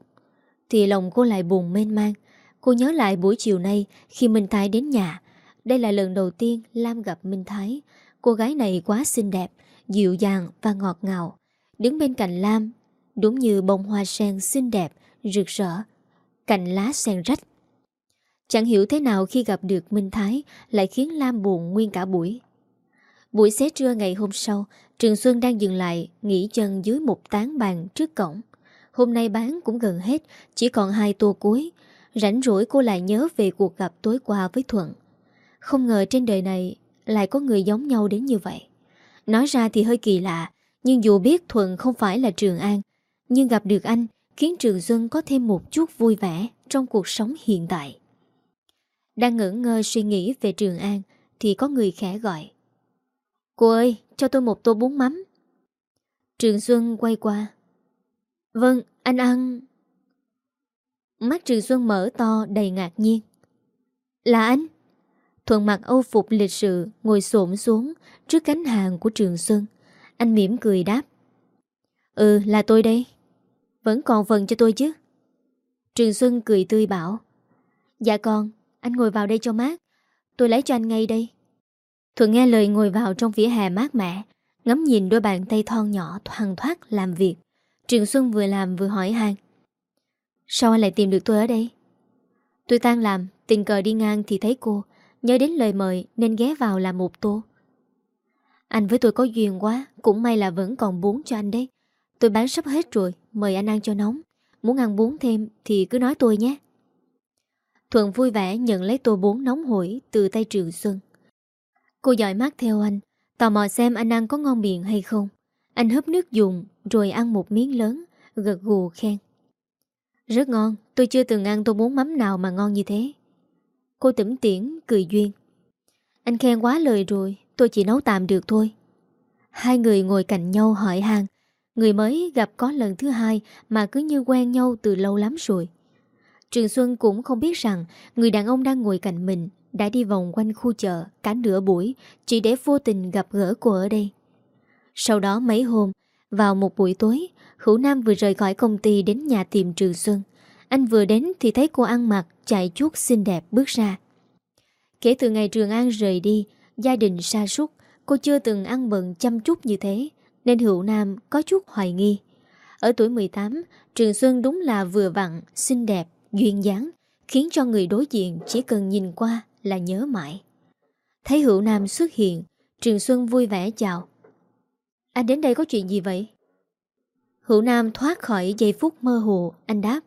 Thì lòng cô lại buồn mênh mang. Cô nhớ lại buổi chiều nay Khi Minh Thái đến nhà đây là lần đầu tiên Lam gặp Minh Thái. Cô gái này quá xinh đẹp, Dịu dàng và ngọt ngào. Đứng bên cạnh Lam, Đúng như bông hoa sen xinh đẹp, Rực rỡ, Cành lá sen rách. Chẳng hiểu thế nào khi gặp được Minh Thái Lại khiến Lam buồn nguyên cả buổi. Buổi xế trưa ngày hôm sau, Trường Xuân đang dừng lại, Nghỉ chân dưới một tán bàn trước cổng. Hôm nay bán cũng gần hết, Chỉ còn hai tô cuối. Rảnh rỗi cô lại nhớ về cuộc gặp tối qua với Thuận. Không ngờ trên đời này Lại có người giống nhau đến như vậy. Nói ra thì hơi kỳ lạ, Nhưng dù biết Thuận không phải là Trường An, Nhưng gặp được anh Khiến Trường Xuân có thêm một chút vui vẻ Trong cuộc sống hiện tại. Đang ngỡ ngơ suy nghĩ về Trường An Thì có người khẽ gọi. Cô ơi, cho tôi một tô bún mắm. Trường Xuân quay qua. Vâng anh ăn. Mắt Trường Xuân mở to đầy ngạc nhiên. Là anh Thuận mặc âu phục lịch sự Ngồi xổm xuống Trước cánh hàng của Trường Xuân. Anh mỉm cười đáp. Ừ là tôi đây. Vẫn còn phần cho tôi chứ. Trường Xuân cười tươi bảo. Dạ con Anh ngồi vào đây cho mát. Tôi lấy cho anh ngay đây. Thuận nghe lời ngồi vào trong vỉa hè mát mẻ Ngắm nhìn đôi bàn tay thon nhỏ thoang thoát làm việc. Trường Xuân vừa làm vừa hỏi hàng Sao anh lại tìm được tôi ở đây? Tôi tan làm, tình cờ đi ngang thì thấy cô. Nhớ đến lời mời nên ghé vào làm một tô. Anh với tôi có duyên quá, Cũng may là vẫn còn bún cho anh đấy. Tôi bán sắp hết rồi, Mời anh ăn cho nóng. Muốn ăn bún thêm thì cứ nói tôi nhé. Thuận vui vẻ nhận lấy tô bún nóng hổi Từ tay Trường Xuân. Cô dõi mắt theo anh, Tò mò xem anh ăn có ngon miệng hay không. Anh hấp nước dùng, Rồi ăn một miếng lớn, Gật gù khen. Rất ngon, Tôi chưa từng ăn tô bún mắm nào mà ngon như thế. Cô tẩm tiễn, cười duyên. Anh khen quá lời rồi, Tôi chỉ nấu tạm được thôi. Hai người ngồi cạnh nhau hỏi hàng Người mới gặp có lần thứ hai Mà cứ như quen nhau từ lâu lắm rồi. Trường Xuân cũng không biết rằng Người đàn ông đang ngồi cạnh mình Đã đi vòng quanh khu chợ Cả nửa buổi Chỉ để vô tình gặp gỡ cô ở đây. Sau đó mấy hôm, Vào một buổi tối, Hữu Nam vừa rời khỏi công ty đến nhà tìm Trường Xuân. Anh vừa đến thì thấy cô ăn mặc Chạy chuốt xinh đẹp bước ra. Kể từ ngày Trường An rời đi Gia đình sa sút Cô chưa từng ăn bận chăm chút như thế Nên Hữu Nam có chút hoài nghi. Ở tuổi 18 Trường Xuân đúng là vừa vặn Xinh đẹp, duyên dáng Khiến cho người đối diện chỉ cần nhìn qua Là nhớ mãi. Thấy Hữu Nam xuất hiện Trường Xuân vui vẻ chào. Anh đến đây có chuyện gì vậy? Hữu Nam thoát khỏi giây phút mơ hồ Anh đáp.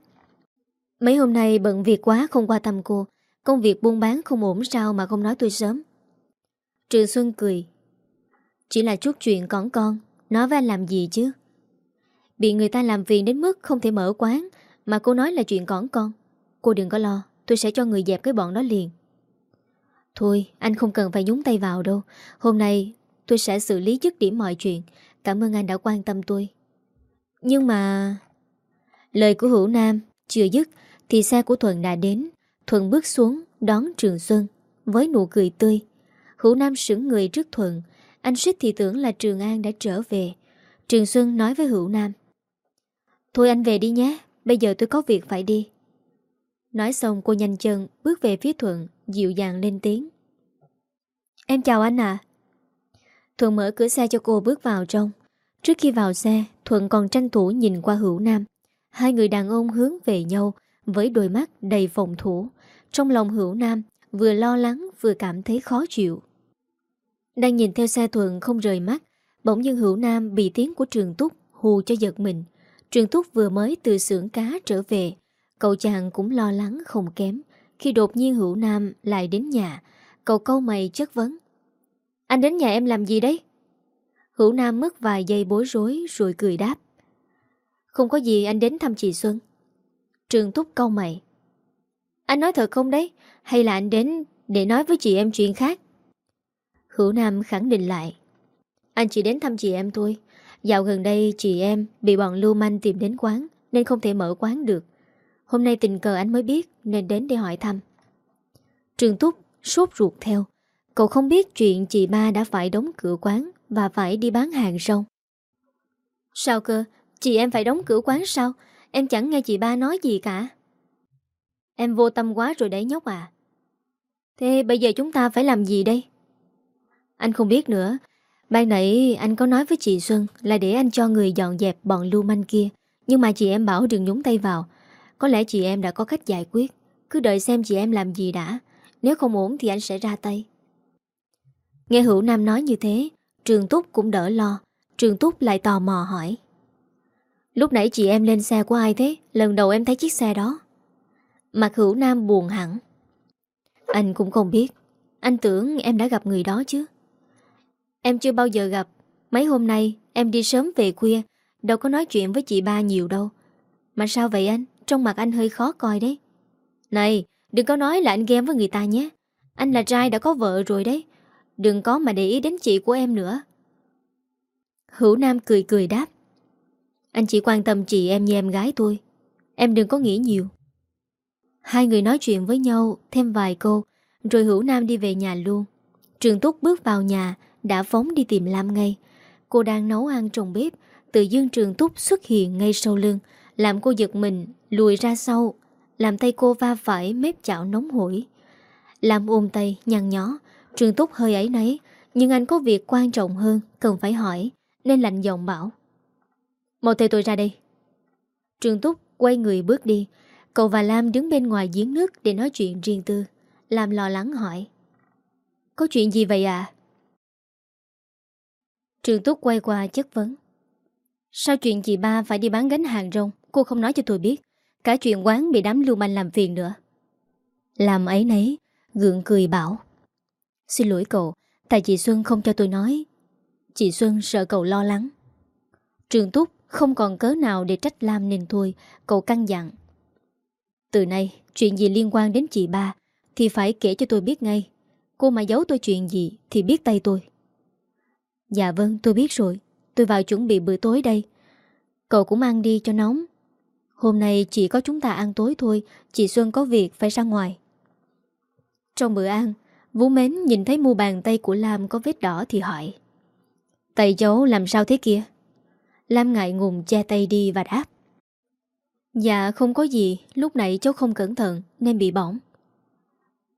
Mấy hôm nay bận việc quá không qua tâm cô, Công việc buôn bán không ổn sao mà không nói tôi sớm? Trường Xuân cười. Chỉ là chút chuyện còn con Nói với anh làm gì chứ? Bị người ta làm phiền đến mức không thể mở quán, Mà cô nói là chuyện còn con. Cô đừng có lo, Tôi sẽ cho người dẹp cái bọn đó liền. Thôi, anh không cần phải nhúng tay vào đâu. Hôm nay tôi sẽ xử lý dứt điểm mọi chuyện. Cảm ơn anh đã quan tâm tôi. Nhưng mà Lời của Hữu Nam chưa dứt. Thì xe của Thuận đã đến. Thuận bước xuống, đón Trường Xuân, Với nụ cười tươi. Hữu Nam sững người trước Thuận. Anh suýt thì tưởng là Trường An đã trở về. Trường Xuân nói với Hữu Nam. Thôi anh về đi nhé, Bây giờ tôi có việc phải đi. Nói xong, cô nhanh chân Bước về phía Thuận, Dịu dàng lên tiếng. Em chào anh à Thuận mở cửa xe cho cô bước vào trong. Trước khi vào xe, Thuận còn tranh thủ nhìn qua Hữu Nam. Hai người đàn ông hướng về nhau với đôi mắt đầy phòng thủ Trong lòng Hữu Nam Vừa lo lắng vừa cảm thấy khó chịu Đang nhìn theo xe Thuận không rời mắt Bỗng nhiên Hữu Nam bị tiếng của trường túc Hù cho giật mình Trường Túc vừa mới từ xưởng cá trở về, cậu chàng cũng lo lắng không kém. Khi đột nhiên Hữu Nam lại đến nhà, cậu câu mày chất vấn. Anh đến nhà em làm gì đấy? Hữu Nam mất vài giây bối rối rồi cười đáp. Không có gì anh đến thăm chị Xuân. Trường Túc câu mày. Anh nói thật không đấy? Hay là anh đến để nói với chị em chuyện khác? Hữu Nam khẳng định lại. Anh chỉ đến thăm chị em thôi. Dạo gần đây chị em bị bọn lưu manh tìm đến quán nên không thể mở quán được. Hôm nay tình cờ anh mới biết nên đến để hỏi thăm. Trường Túc sốt ruột theo. Cậu không biết chuyện chị ba đã phải đóng cửa quán và phải đi bán hàng rong. Sao cơ? Chị em phải đóng cửa quán sao? Em chẳng nghe chị ba nói gì cả. Em vô tâm quá rồi đấy nhóc à. Thế bây giờ chúng ta phải làm gì đây? Anh không biết nữa. Ban nãy anh có nói với chị Xuân là để anh cho người dọn dẹp bọn lưu manh kia. Nhưng mà chị em bảo đừng nhúng tay vào. Có lẽ chị em đã có cách giải quyết. Cứ đợi xem chị em làm gì đã. Nếu không ổn thì anh sẽ ra tay. Nghe Hữu Nam nói như thế, Trường Túc cũng đỡ lo. Trường Túc lại tò mò hỏi. Lúc nãy chị em lên xe của ai thế? Lần đầu em thấy chiếc xe đó. Mặt Hữu Nam buồn hẳn. Anh cũng không biết. Anh tưởng em đã gặp người đó chứ. Em chưa bao giờ gặp. Mấy hôm nay em đi sớm về khuya, đâu có nói chuyện với chị ba nhiều đâu. Mà sao vậy anh? Trong mặt anh hơi khó coi đấy. Này, đừng có nói là anh ghen với người ta nhé. Anh là trai đã có vợ rồi đấy. Đừng có mà để ý đến chị của em nữa. Hữu Nam cười cười đáp. Anh chỉ quan tâm chị em như em gái tôi. Em đừng có nghĩ nhiều. Hai người nói chuyện với nhau thêm vài câu, rồi Hữu Nam đi về nhà luôn. Trường Túc bước vào nhà, đã phóng đi tìm Lam ngay. Cô đang nấu ăn trong bếp, tự dưng Trường Túc xuất hiện ngay sau lưng, làm cô giật mình, lùi ra sau, làm tay cô va phải mép chảo nóng hổi. Lam ôm tay, nhăn nhó, Trường Túc hơi ấy nấy, nhưng anh có việc quan trọng hơn, cần phải hỏi, nên lạnh giọng bảo. Mau theo tôi ra đây. Trường Túc quay người bước đi, cậu và Lam đứng bên ngoài giếng nước để nói chuyện riêng tư. Lam lo lắng hỏi. Có chuyện gì vậy à? Trường Túc quay qua chất vấn. Sao chuyện chị ba phải đi bán gánh hàng rong, cô không nói cho tôi biết. Cả chuyện quán bị đám lưu manh làm phiền nữa. Làm ấy nấy, gượng cười bảo. Xin lỗi cậu, tại chị Xuân không cho tôi nói. Chị Xuân sợ cậu lo lắng. Trường Túc không còn cớ nào để trách Lam nên thôi, cậu căng dặn. Từ nay, chuyện gì liên quan đến chị ba thì phải kể cho tôi biết ngay. Cô mà giấu tôi chuyện gì thì biết tay tôi. Dạ vâng, tôi biết rồi. Tôi vào chuẩn bị bữa tối đây. Cậu cũng ăn đi cho nóng. Hôm nay chỉ có chúng ta ăn tối thôi, chị Xuân có việc phải ra ngoài. Trong bữa ăn, Vũ Mến nhìn thấy mu bàn tay của Lam có vết đỏ thì hỏi. Tay cháu làm sao thế kia? Lam ngại ngùng che tay đi và đáp. Dạ không có gì, lúc nãy cháu không cẩn thận nên bị bỏng.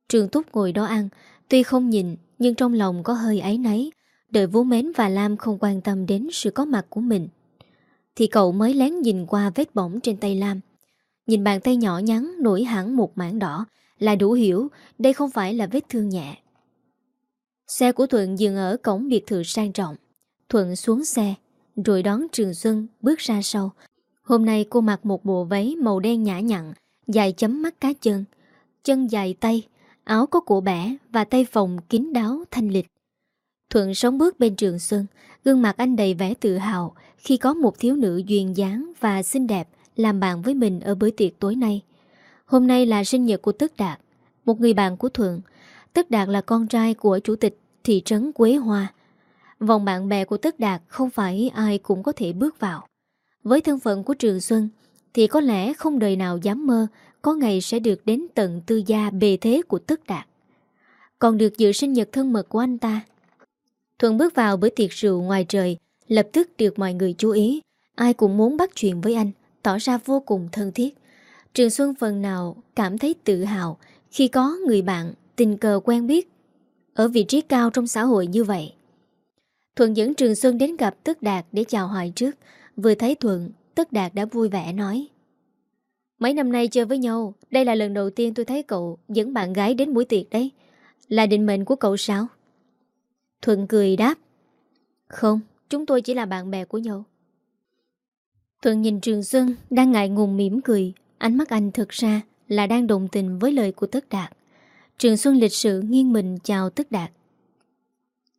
Trường Túc ngồi đó ăn, tuy không nhìn nhưng trong lòng có hơi ấy nấy. đợi Vũ Mến và Lam không quan tâm đến sự có mặt của mình. Thì cậu mới lén nhìn qua vết bỏng trên tay Lam. Nhìn bàn tay nhỏ nhắn nổi hẳn một mảng đỏ là đủ hiểu đây không phải là vết thương nhẹ. Xe của Thuận dừng ở cổng biệt thự sang trọng. Thuận xuống xe, rồi đón Trường Xuân bước ra sau. Hôm nay cô mặc một bộ váy màu đen nhã nhặn, dài chấm mắt cá chân, chân dài tay, áo có cổ bẻ và tay phòng kín đáo thanh lịch. Thuận sống bước bên Trường Xuân, gương mặt anh đầy vẻ tự hào khi có một thiếu nữ duyên dáng và xinh đẹp làm bạn với mình ở bữa tiệc tối nay. Hôm nay là sinh nhật của Tức Đạt, một người bạn của Thuận. Tức Đạt là con trai của chủ tịch thị trấn Quế Hoa. Vòng bạn bè của Tức Đạt không phải ai cũng có thể bước vào. Với thân phận của Trường Xuân thì có lẽ không đời nào dám mơ có ngày sẽ được đến tận tư gia bề thế của Tức Đạt. Còn được dự sinh nhật thân mật của anh ta. Thuận bước vào bữa tiệc rượu ngoài trời, lập tức được mọi người chú ý. Ai cũng muốn bắt chuyện với anh, tỏ ra vô cùng thân thiết. Trường Xuân phần nào cảm thấy tự hào khi có người bạn tình cờ quen biết ở vị trí cao trong xã hội như vậy. Thuận dẫn Trường Xuân đến gặp Tức Đạt để chào hỏi trước. Vừa thấy Thuận, Tức Đạt đã vui vẻ nói. Mấy năm nay chơi với nhau, đây là lần đầu tiên tôi thấy cậu dẫn bạn gái đến buổi tiệc đấy. Là định mệnh của cậu sao? Thuận cười đáp. Không, chúng tôi chỉ là bạn bè của nhau. Thuận nhìn Trường Xuân đang ngại ngùng mỉm cười Ánh mắt anh thực ra là đang đồng tình với lời của Tất Đạt Trường Xuân lịch sự nghiêng mình chào Tất Đạt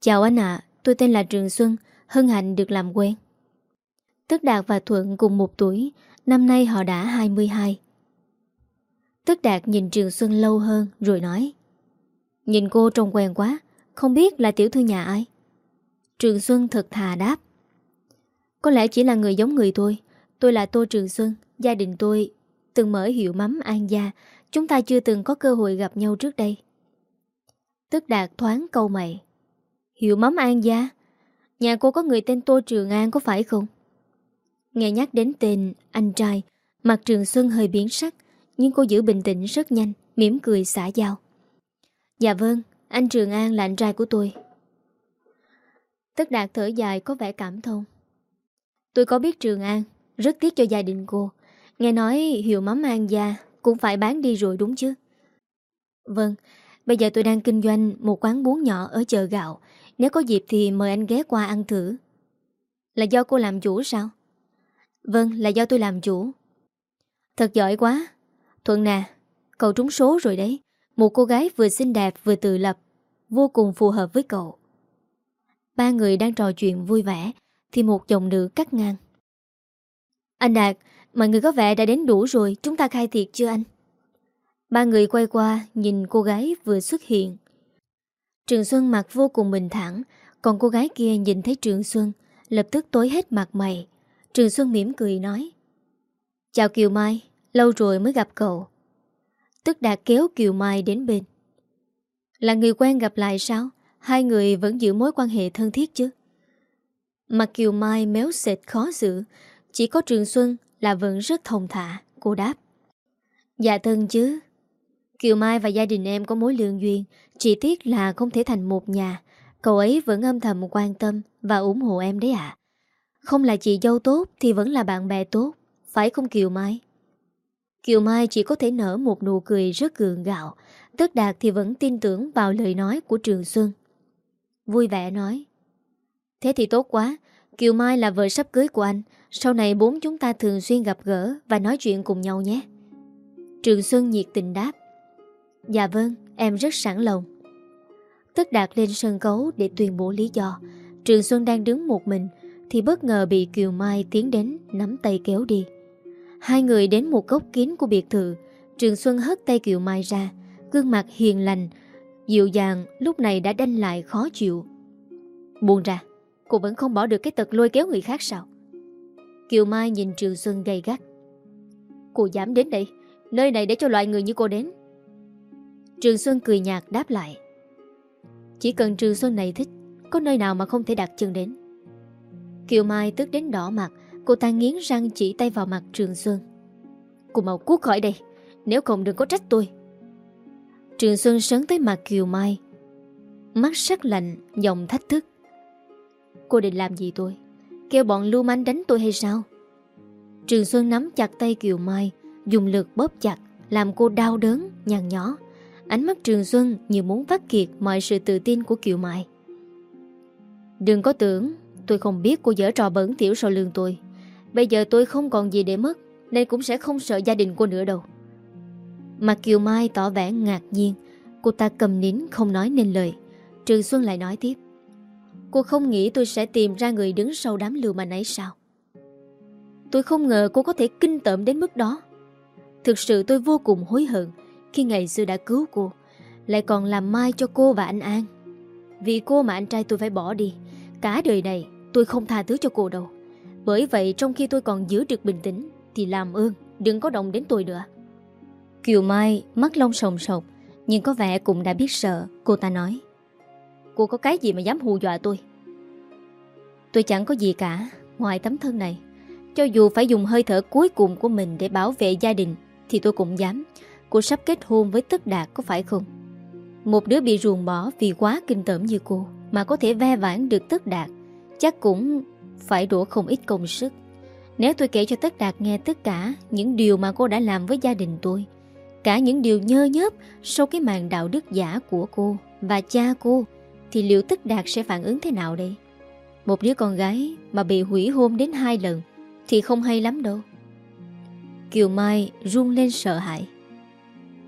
Chào anh ạ, tôi tên là Trường Xuân, Hân hạnh được làm quen. Tức Đạt và Thuận cùng một tuổi, Năm nay họ đã 22 Tức Đạt nhìn Trường Xuân lâu hơn rồi nói, Nhìn cô trông quen quá, Không biết là tiểu thư nhà ai? Trường Xuân thật thà đáp, Có lẽ chỉ là người giống người tôi Tôi là Tô Trường Xuân, Gia đình tôi từng mở hiệu mắm An Gia. Chúng ta chưa từng có cơ hội gặp nhau trước đây. Tức Đạt thoáng câu mày Hiệu mắm An Gia. Nhà cô có người tên Tô Trường An có phải không? Nghe nhắc đến tên anh trai, Mặt Trường Xuân hơi biến sắc, Nhưng cô giữ bình tĩnh rất nhanh, mỉm cười xả giao. Dạ vâng Anh Trường An là anh trai của tôi. Tất Đạt thở dài có vẻ cảm thông. Tôi có biết Trường An, Rất tiếc cho gia đình cô. Nghe nói hiệu mắm An Gia Cũng phải bán đi rồi đúng chứ? Vâng Bây giờ tôi đang kinh doanh một quán bún nhỏ ở chợ gạo. Nếu có dịp thì mời anh ghé qua ăn thử. Là do cô làm chủ sao? Vâng là do tôi làm chủ. Thật giỏi quá. Thuận nè, Cậu trúng số rồi đấy. Một cô gái vừa xinh đẹp vừa tự lập, Vô cùng phù hợp với cậu. Ba người đang trò chuyện vui vẻ, Thì một chồng nữ cắt ngang. Anh Đạt, Mọi người có vẻ đã đến đủ rồi, Chúng ta khai thiệt chưa anh? Ba người quay qua, nhìn cô gái vừa xuất hiện. Trường Xuân mặt vô cùng bình thản Còn cô gái kia nhìn thấy Trường Xuân Lập tức tối hết mặt mày. Trường Xuân mỉm cười nói Chào Kiều Mai Lâu rồi mới gặp cậu. Tức đã kéo Kiều Mai đến bên. Là người quen gặp lại sao? Hai người vẫn giữ mối quan hệ thân thiết chứ? Mặt Kiều Mai méo xệt khó giữ, Chỉ có Trường Xuân là vẫn rất thông thả Cô đáp. Dạ thân chứ. Kiều Mai và gia đình em có mối lương duyên chỉ tiếc là không thể thành một nhà. Cậu ấy vẫn âm thầm quan tâm Và ủng hộ em đấy ạ. Không là chị dâu tốt Thì vẫn là bạn bè tốt, Phải không Kiều Mai? Kiều Mai chỉ có thể nở một nụ cười rất gượng gạo Tất Đạt thì vẫn tin tưởng vào lời nói của Trường Xuân. Vui vẻ nói, Thế thì tốt quá, Kiều Mai là vợ sắp cưới của anh, Sau này bốn chúng ta thường xuyên gặp gỡ Và nói chuyện cùng nhau nhé. Trường Xuân nhiệt tình đáp Dạ vâng em rất sẵn lòng. Tất Đạt lên sân khấu để tuyên bố lý do. Trường Xuân đang đứng một mình, Thì bất ngờ bị Kiều Mai tiến đến, Nắm tay kéo đi. Hai người đến một góc kín của biệt thự. Trường Xuân hất tay Kiều Mai ra. Gương mặt hiền lành, Dịu dàng, lúc này đã đanh lại khó chịu. Buồn ra, Cô vẫn không bỏ được cái tật lôi kéo người khác sao? Kiều Mai nhìn Trường Xuân gay gắt. Cô dám đến đây, Nơi này để cho loại người như cô đến. Trường Xuân cười nhạt đáp lại. Chỉ cần Trường Xuân này thích Có nơi nào mà không thể đặt chân đến. Kiều Mai tức đến đỏ mặt Cô ta nghiến răng chỉ tay vào mặt Trường Xuân. Cô mau cút khỏi đây Nếu không đừng có trách tôi. Trường Xuân sấn tới mặt Kiều Mai. Mắt sắc lạnh Giọng thách thức. Cô định làm gì tôi? Kêu bọn lưu manh đánh tôi hay sao? Trường Xuân nắm chặt tay Kiều Mai Dùng lực bóp chặt Làm cô đau đớn, nhằn nhó. Ánh mắt Trường Xuân như muốn vắt kiệt Mọi sự tự tin của Kiều Mai Đừng có tưởng Tôi không biết cô dở trò bẩn tiểu sau lưng tôi. Bây giờ tôi không còn gì để mất, Nên cũng sẽ không sợ gia đình cô nữa đâu. Mặt Kiều Mai tỏ vẻ ngạc nhiên, Cô ta cầm nín không nói nên lời. Trường Xuân lại nói tiếp. Cô không nghĩ tôi sẽ tìm ra người đứng sau đám lừa mà nấy sao? Tôi không ngờ cô có thể kinh tởm đến mức đó. Thực sự tôi vô cùng hối hận khi ngày xưa đã cứu cô Lại còn làm mai cho cô và anh An. Vì cô mà anh trai tôi phải bỏ đi Cả đời này tôi không tha thứ cho cô đâu. Bởi vậy trong khi tôi còn giữ được bình tĩnh Thì làm ơn đừng có động đến tôi nữa. Kiều Mai mắt lông sồng sộc Nhưng có vẻ cũng đã biết sợ Cô ta nói. Cô có cái gì mà dám hù dọa tôi? Tôi chẳng có gì cả Ngoài tấm thân này. Cho dù phải dùng hơi thở cuối cùng của mình Để bảo vệ gia đình Thì tôi cũng dám Cô sắp kết hôn với Tất Đạt có phải không? Một đứa bị ruồng bỏ vì quá kinh tởm như cô Mà có thể ve vãn được Tất Đạt, Chắc cũng phải đổ không ít công sức. Nếu tôi kể cho Tất Đạt nghe tất cả Những điều mà cô đã làm với gia đình tôi, Cả những điều nhơ nhớp Sau cái màn đạo đức giả của cô Và cha cô, Thì liệu Tất Đạt sẽ phản ứng thế nào đây? Một đứa con gái mà bị hủy hôn đến hai lần Thì không hay lắm đâu. Kiều Mai run lên sợ hãi.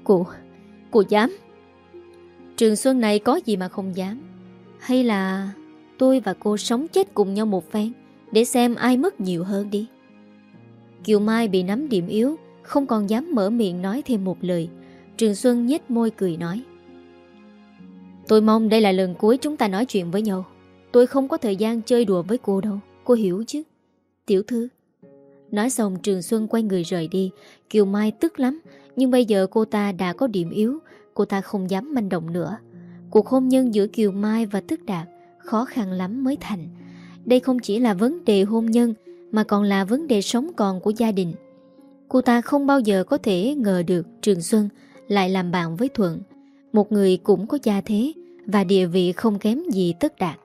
Cô Cô dám. Trường Xuân này có gì mà không dám? Hay là Tôi và cô sống chết cùng nhau một phen Để xem ai mất nhiều hơn đi? Kiều Mai bị nắm điểm yếu, Không còn dám mở miệng nói thêm một lời. Trường Xuân nhếch môi cười nói. Tôi mong đây là lần cuối chúng ta nói chuyện với nhau. Tôi không có thời gian chơi đùa với cô đâu. Cô hiểu chứ? Tiểu thư. Nói xong, Trường Xuân quay người rời đi. Kiều Mai tức lắm. Nhưng bây giờ cô ta đã có điểm yếu, Cô ta không dám manh động nữa. Cuộc hôn nhân giữa Kiều Mai và Tức Đạt Khó khăn lắm mới thành. Đây không chỉ là vấn đề hôn nhân, Mà còn là vấn đề sống còn của gia đình. Cô ta không bao giờ có thể ngờ được Trường Xuân lại làm bạn với Thuận. Một người cũng có gia thế Và địa vị không kém gì Tức Đạt.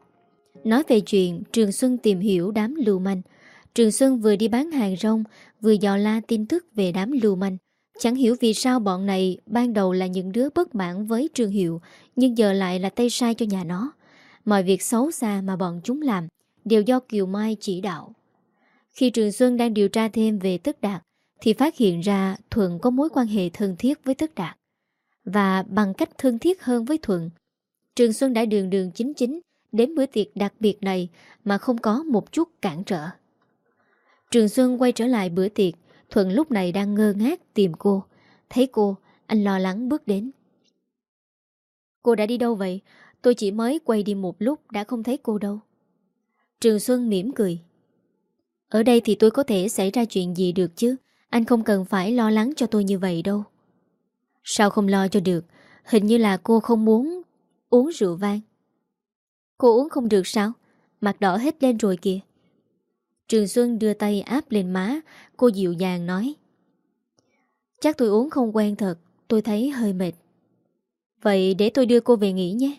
Nói về chuyện Trường Xuân tìm hiểu đám lưu manh, Trường Xuân vừa đi bán hàng rong, Vừa dò la tin tức về đám lưu manh. Chẳng hiểu vì sao bọn này Ban đầu là những đứa bất mãn với Trường Hiệu, Nhưng giờ lại là tay sai cho nhà nó. Mọi việc xấu xa mà bọn chúng làm Đều do Kiều Mai chỉ đạo. Khi Trường Xuân đang điều tra thêm về Tức Đạt, Thì phát hiện ra Thuận có mối quan hệ thân thiết với Tức Đạt. Và bằng cách thân thiết hơn với Thuận, Trường Xuân đã đường đường chính chính Đến bữa tiệc đặc biệt này Mà không có một chút cản trở. Trường Xuân quay trở lại bữa tiệc Thuận lúc này đang ngơ ngác tìm cô. Thấy cô, Anh lo lắng bước đến. Cô đã đi đâu vậy? Tôi chỉ mới quay đi một lúc đã không thấy cô đâu. Trường Xuân mỉm cười. Ở đây thì tôi có thể xảy ra chuyện gì được chứ? Anh không cần phải lo lắng cho tôi như vậy đâu. Sao không lo cho được? Hình như là cô không muốn uống rượu vang. Cô uống không được sao? Mặt đỏ hết lên rồi kìa. Trường Xuân đưa tay áp lên má Cô dịu dàng nói. Chắc tôi uống không quen thật Tôi thấy hơi mệt. Vậy để tôi đưa cô về nghỉ nhé.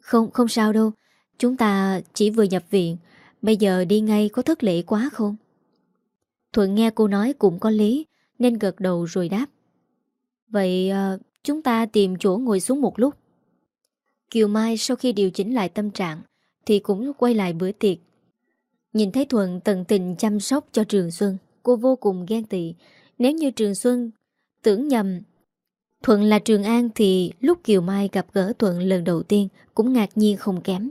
Không, không sao đâu Chúng ta chỉ vừa nhập viện Bây giờ đi ngay có thất lễ quá không? Thuận nghe cô nói cũng có lý Nên gật đầu rồi đáp. Vậy uh, chúng ta tìm chỗ ngồi xuống một lúc. Kiều Mai sau khi điều chỉnh lại tâm trạng Thì cũng quay lại bữa tiệc. Nhìn thấy Thuận tận tình chăm sóc cho Trường Xuân Cô vô cùng ghen tị Nếu như Trường Xuân tưởng nhầm Thuận là Trường An thì lúc Kiều Mai gặp gỡ Thuận lần đầu tiên cũng ngạc nhiên không kém.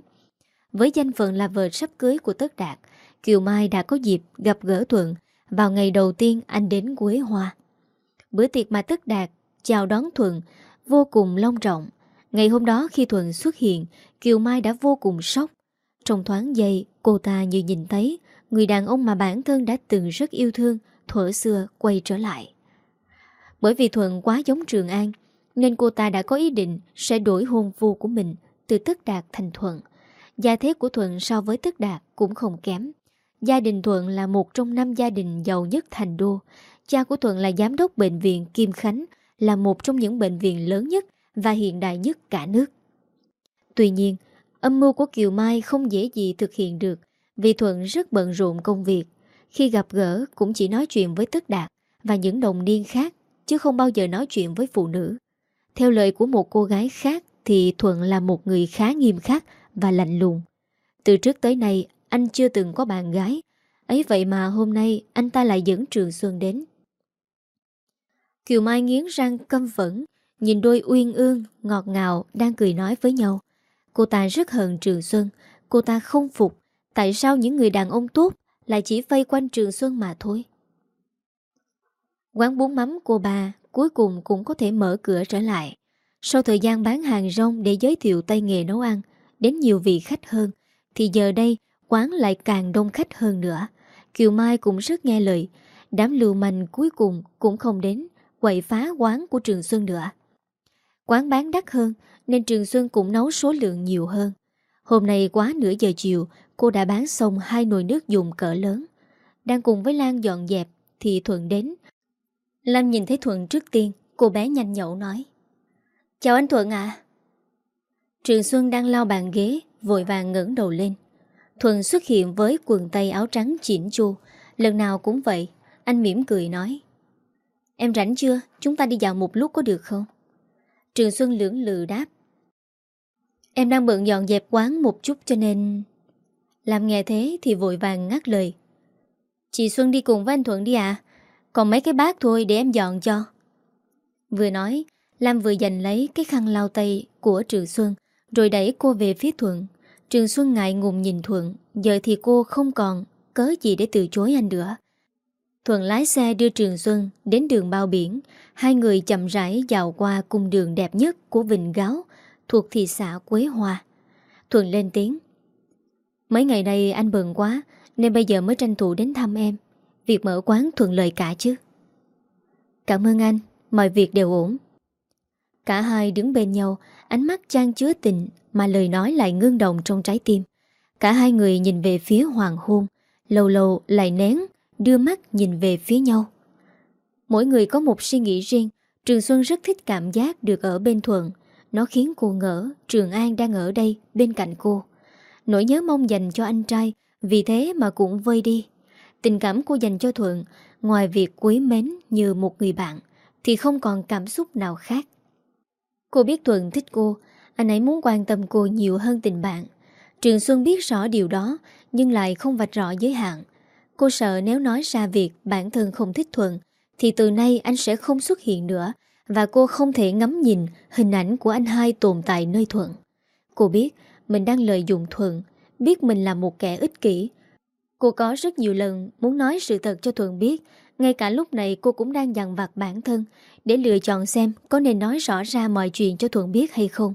Với danh phận là vợ sắp cưới của Tất Đạt, Kiều Mai đã có dịp gặp gỡ Thuận vào ngày đầu tiên anh đến Quế Hoa. Bữa tiệc mà Tất Đạt chào đón Thuận vô cùng long trọng. Ngày hôm đó khi Thuận xuất hiện, Kiều Mai đã vô cùng sốc. Trong thoáng giây, cô ta như nhìn thấy người đàn ông mà bản thân đã từng rất yêu thương thuở xưa quay trở lại. Bởi vì Thuận quá giống Trường An Nên cô ta đã có ý định Sẽ đổi hôn phu của mình Từ Tất Đạt thành Thuận. Gia thế của Thuận so với Tất Đạt cũng không kém. Gia đình Thuận là một trong năm gia đình giàu nhất thành đô. Cha của Thuận là giám đốc bệnh viện Kim Khánh Là một trong những bệnh viện lớn nhất Và hiện đại nhất cả nước. Tuy nhiên Âm mưu của Kiều Mai không dễ gì thực hiện được Vì Thuận rất bận rộn công việc Khi gặp gỡ cũng chỉ nói chuyện với Tất Đạt Và những đồng niên khác chứ không bao giờ nói chuyện với phụ nữ. Theo lời của một cô gái khác thì Thuận là một người khá nghiêm khắc và lạnh lùng. Từ trước tới nay anh chưa từng có bạn gái, ấy vậy mà hôm nay anh ta lại dẫn Trường Xuân đến. Kiều Mai nghiến răng căm phẫn, nhìn đôi uyên ương, ngọt ngào đang cười nói với nhau. Cô ta rất hận Trường Xuân, cô ta không phục tại sao những người đàn ông tốt lại chỉ vây quanh Trường Xuân mà thôi. Quán bún mắm cô bà cuối cùng cũng có thể mở cửa trở lại. Sau thời gian bán hàng rong để giới thiệu tay nghề nấu ăn đến nhiều vị khách hơn, thì giờ đây quán lại càng đông khách hơn nữa. Kiều Mai cũng rất nghe lời, đám lưu manh cuối cùng cũng không đến quậy phá quán của Trường Xuân nữa. Quán bán đắt hơn nên Trường Xuân cũng nấu số lượng nhiều hơn. Hôm nay quá nửa giờ chiều, cô đã bán xong hai nồi nước dùng cỡ lớn. Đang cùng với Lan dọn dẹp thì Thuận đến, Lam nhìn thấy Thuận trước tiên Cô bé nhanh nhậu nói Chào anh Thuận ạ Trường Xuân đang lau bàn ghế Vội vàng ngẩng đầu lên Thuận xuất hiện với quần tay áo trắng chỉnh chu Lần nào cũng vậy Anh mỉm cười nói Em rảnh chưa? Chúng ta đi dạo một lúc có được không? Trường Xuân lưỡng lự đáp. Em đang bận dọn dẹp quán một chút cho nên... Làm nghe thế thì vội vàng ngắt lời. Chị Xuân đi cùng với anh Thuận đi à Còn mấy cái bát thôi để em dọn cho. Vừa nói, Lam vừa giành lấy cái khăn lau tay của Trường Xuân, Rồi đẩy cô về phía Thuận. Trường Xuân ngại ngùng nhìn Thuận, Giờ thì cô không còn cớ gì để từ chối anh nữa. Thuận lái xe đưa Trường Xuân đến đường bao biển Hai người chậm rãi dạo qua cung đường đẹp nhất của Vịnh Gáo, Thuộc thị xã Quế Hoa. Thuận lên tiếng, Mấy ngày nay anh bận quá, Nên bây giờ mới tranh thủ đến thăm em. Việc mở quán thuận lợi cả chứ? Cảm ơn anh, Mọi việc đều ổn. Cả hai đứng bên nhau, Ánh mắt trang chứa tình Mà lời nói lại ngưng đồng trong trái tim. Cả hai người nhìn về phía hoàng hôn, Lâu lâu lại nén, Đưa mắt nhìn về phía nhau. Mỗi người có một suy nghĩ riêng. Trường Xuân rất thích cảm giác được ở bên Thuận. Nó khiến cô ngỡ, Trường An đang ở đây, bên cạnh cô. Nỗi nhớ mong dành cho anh trai, Vì thế mà cũng vơi đi. Tình cảm cô dành cho Thuận, Ngoài việc quý mến như một người bạn, Thì không còn cảm xúc nào khác. Cô biết Thuận thích cô, Anh ấy muốn quan tâm cô nhiều hơn tình bạn. Trường Xuân biết rõ điều đó, Nhưng lại không vạch rõ giới hạn. Cô sợ nếu nói ra việc bản thân không thích Thuận thì từ nay anh sẽ không xuất hiện nữa Và cô không thể ngắm nhìn Hình ảnh của anh hai tồn tại nơi Thuận. Cô biết mình đang lợi dụng Thuận, Biết mình là một kẻ ích kỷ. Cô có rất nhiều lần muốn nói sự thật cho Thuận biết, Ngay cả lúc này cô cũng đang dằn vặt bản thân Để lựa chọn xem có nên nói rõ ra mọi chuyện cho Thuận biết hay không.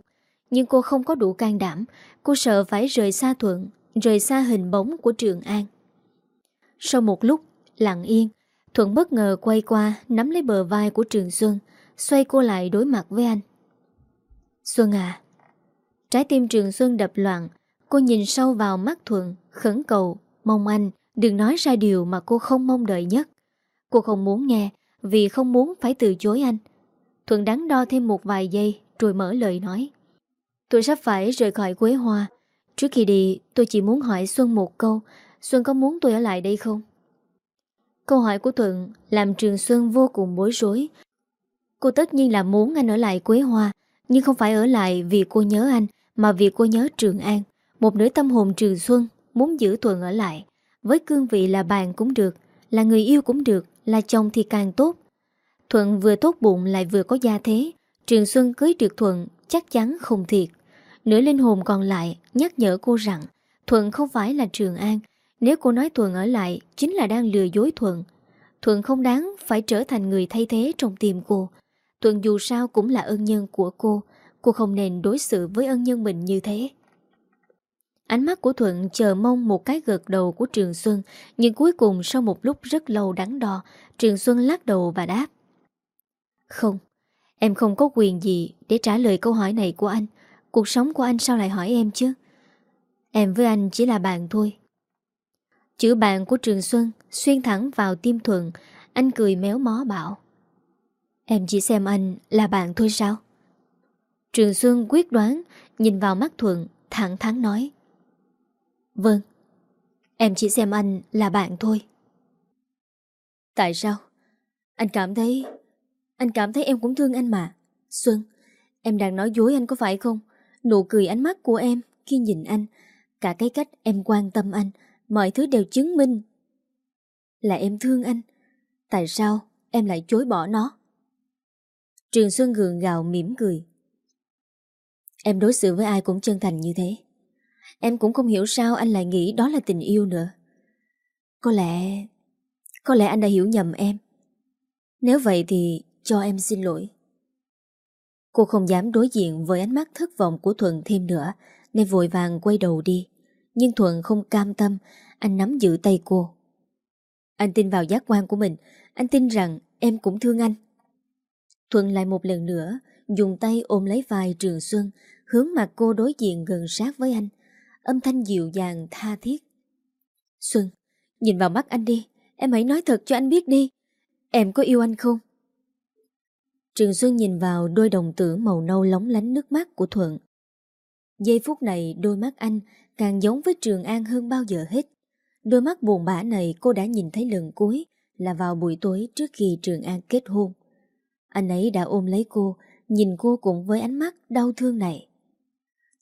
Nhưng cô không có đủ can đảm, Cô sợ phải rời xa Thuận, Rời xa hình bóng của Trường An. Sau một lúc lặng yên Thuận bất ngờ quay qua, Nắm lấy bờ vai của Trường Xuân, Xoay cô lại đối mặt với anh. Xuân à. Trái tim Trường Xuân đập loạn, Cô nhìn sâu vào mắt Thuận, Khẩn cầu, Mong anh đừng nói ra điều mà cô không mong đợi nhất. Cô không muốn nghe Vì không muốn phải từ chối anh. Thuận đắn đo thêm một vài giây Rồi mở lời nói. Tôi sắp phải rời khỏi Quế Hoa. Trước khi đi, tôi chỉ muốn hỏi Xuân một câu. Xuân có muốn tôi ở lại đây không? Câu hỏi của Thuận làm Trường Xuân vô cùng bối rối. Cô tất nhiên là muốn anh ở lại Quế Hoa, nhưng không phải ở lại vì cô nhớ anh, mà vì cô nhớ Trường An. Một nửa tâm hồn Trường Xuân muốn giữ Thuận ở lại. Với cương vị là bạn cũng được, là người yêu cũng được, là chồng thì càng tốt. Thuận vừa tốt bụng lại vừa có gia thế. Trường Xuân cưới được Thuận chắc chắn không thiệt. Nửa linh hồn còn lại nhắc nhở cô rằng Thuận không phải là Trường An. Nếu cô nói Thuận ở lại chính là đang lừa dối Thuận. Thuận không đáng phải trở thành người thay thế trong tim cô. Thuận dù sao cũng là ân nhân của cô. Cô không nên đối xử với ân nhân mình như thế. Ánh mắt của Thuận chờ mong một cái gật đầu của Trường Xuân, nhưng cuối cùng sau một lúc rất lâu đắn đo, Trường Xuân lắc đầu và đáp. Không, em không có quyền gì để trả lời câu hỏi này của anh. Cuộc sống của anh sao lại hỏi em chứ? Em với anh chỉ là bạn thôi. Chữ bạn của Trường Xuân xuyên thẳng vào tim Thuận, anh cười méo mó bảo. Em chỉ xem anh là bạn thôi sao? Trường Xuân quyết đoán, nhìn vào mắt Thuận, thẳng thắn nói. Vâng, em chỉ xem anh là bạn thôi. Tại sao? Anh cảm thấy... Anh cảm thấy em cũng thương anh mà. Xuân, em đang nói dối anh có phải không? Nụ cười ánh mắt của em khi nhìn anh, cả cái cách em quan tâm anh, mọi thứ đều chứng minh. Là em thương anh. Tại sao em lại chối bỏ nó? Trường Xuân gượng gạo mỉm cười. Em đối xử với ai cũng chân thành như thế. Em cũng không hiểu sao anh lại nghĩ đó là tình yêu nữa. Có lẽ... Có lẽ anh đã hiểu nhầm em. Nếu vậy thì cho em xin lỗi. Cô không dám đối diện với ánh mắt thất vọng của Thuận thêm nữa, nên vội vàng quay đầu đi. Nhưng Thuận không cam tâm, anh nắm giữ tay cô. Anh tin vào giác quan của mình, anh tin rằng em cũng thương anh. Thuận lại một lần nữa, dùng tay ôm lấy vai Trường Xuân, hướng mặt cô đối diện gần sát với anh âm thanh dịu dàng tha thiết. Xuân, nhìn vào mắt anh đi, em hãy nói thật cho anh biết đi. Em có yêu anh không? Trường Xuân nhìn vào đôi đồng tử màu nâu lóng lánh nước mắt của Thuận. Giây phút này đôi mắt anh càng giống với Trường An hơn bao giờ hết. Đôi mắt buồn bã này cô đã nhìn thấy lần cuối là vào buổi tối trước khi Trường An kết hôn. Anh ấy đã ôm lấy cô, nhìn cô cũng với ánh mắt đau thương này.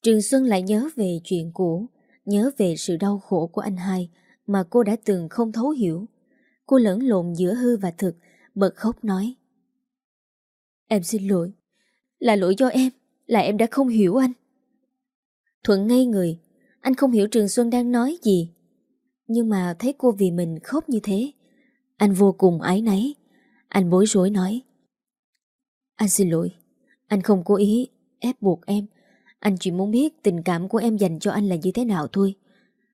Trường Xuân lại nhớ về chuyện cũ, nhớ về sự đau khổ của anh hai mà cô đã từng không thấu hiểu. Cô lẫn lộn giữa hư và thực, bật khóc nói. Em xin lỗi. Là lỗi do em, là em đã không hiểu anh. Thuận ngay người, anh không hiểu Trường Xuân đang nói gì. Nhưng mà thấy cô vì mình khóc như thế, anh vô cùng ái náy. Anh bối rối nói. Anh xin lỗi, anh không cố ý ép buộc em. Anh chỉ muốn biết tình cảm của em dành cho anh là như thế nào thôi.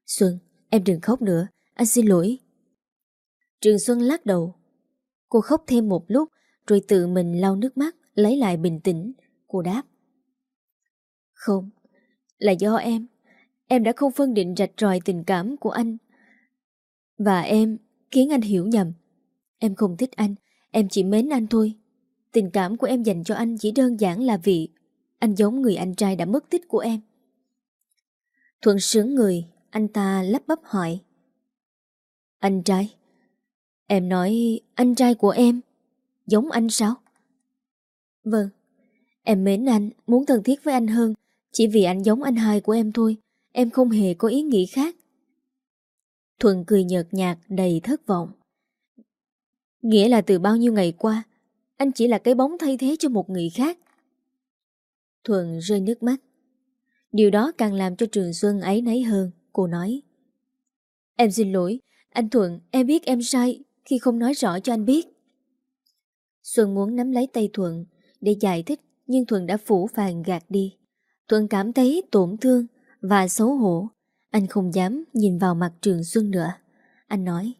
Xuân, em đừng khóc nữa, anh xin lỗi. Trường Xuân lắc đầu. Cô khóc thêm một lúc rồi tự mình lau nước mắt, lấy lại bình tĩnh. Cô đáp. Không, là do em. Em đã không phân định rạch ròi tình cảm của anh. Và em khiến anh hiểu nhầm. Em không thích anh, em chỉ mến anh thôi. Tình cảm của em dành cho anh chỉ đơn giản là vì anh giống người anh trai đã mất tích của em. Thuận sướng người, anh ta lắp bắp hỏi. Anh trai? Em nói anh trai của em Giống anh sao Vâng Em mến anh Muốn thân thiết với anh hơn Chỉ vì anh giống anh hai của em thôi Em không hề có ý nghĩ khác. Thuận cười nhợt nhạt, đầy thất vọng. Nghĩa là từ bao nhiêu ngày qua, Anh chỉ là cái bóng thay thế cho một người khác. Thuận rơi nước mắt. Điều đó càng làm cho Trường Xuân ấy nấy hơn, Cô nói. Em xin lỗi, Anh Thuận, em biết em sai khi không nói rõ cho anh biết. Xuân muốn nắm lấy tay Thuận để giải thích, nhưng Thuận đã phủ phàng gạt đi. Thuận cảm thấy tổn thương và xấu hổ. Anh không dám nhìn vào mặt Trường Xuân nữa. Anh nói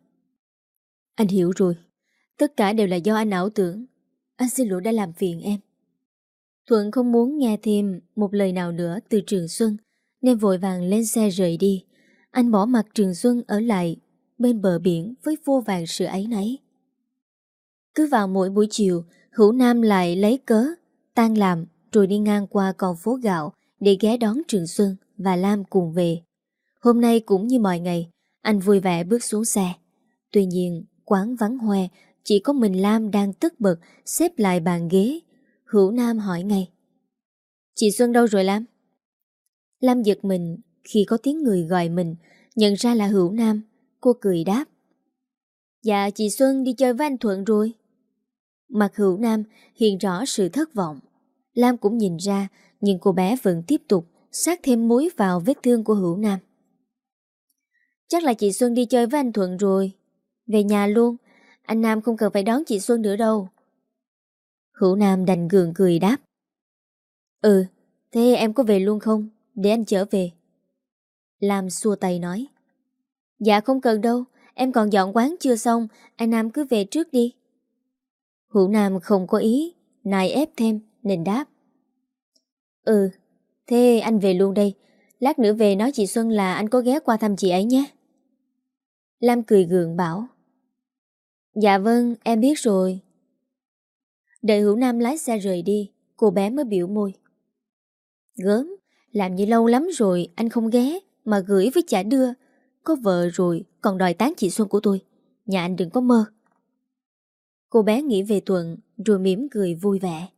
Anh hiểu rồi. Tất cả đều là do anh ảo tưởng. Anh xin lỗi đã làm phiền em. Thuận không muốn nghe thêm một lời nào nữa từ Trường Xuân nên vội vàng lên xe rời đi. Anh bỏ mặt Trường Xuân ở lại bên bờ biển với vô vàng sự ấy nấy. Cứ vào mỗi buổi chiều, Hữu Nam lại lấy cớ, tan làm rồi đi ngang qua con phố gạo để ghé đón Trường Xuân và Lam cùng về. Hôm nay cũng như mọi ngày, anh vui vẻ bước xuống xe. Tuy nhiên, quán vắng hoe, chỉ có mình Lam đang tức bực xếp lại bàn ghế. Hữu Nam hỏi ngay. Chị Xuân đâu rồi Lam? Lam giật mình khi có tiếng người gọi mình, nhận ra là Hữu Nam Cô cười đáp Dạ chị Xuân đi chơi với anh Thuận rồi Mặt hữu nam hiện rõ sự thất vọng Lam cũng nhìn ra Nhưng cô bé vẫn tiếp tục Sát thêm muối vào vết thương của hữu nam. Chắc là chị Xuân đi chơi với anh Thuận rồi. Về nhà luôn. Anh Nam không cần phải đón chị Xuân nữa đâu. Hữu Nam đành gượng cười đáp. Ừ Thế em có về luôn không? Để anh trở về. Lam xua tay nói. Dạ không cần đâu, em còn dọn quán chưa xong, anh Nam cứ về trước đi. Hữu Nam không có ý, nài ép thêm nên đáp. Ừ, thế anh về luôn đây, lát nữa về nói chị Xuân là anh có ghé qua thăm chị ấy nhé. Lam cười gượng bảo. Dạ vâng, em biết rồi. Đợi Hữu Nam lái xe rời đi, cô bé mới biểu môi. Gớm, làm như lâu lắm rồi anh không ghé, mà gửi với chả đưa, có vợ rồi còn đòi tán chị Xuân của tôi Nhà anh đừng có mơ Cô bé nghĩ về Thuận Rồi mỉm cười vui vẻ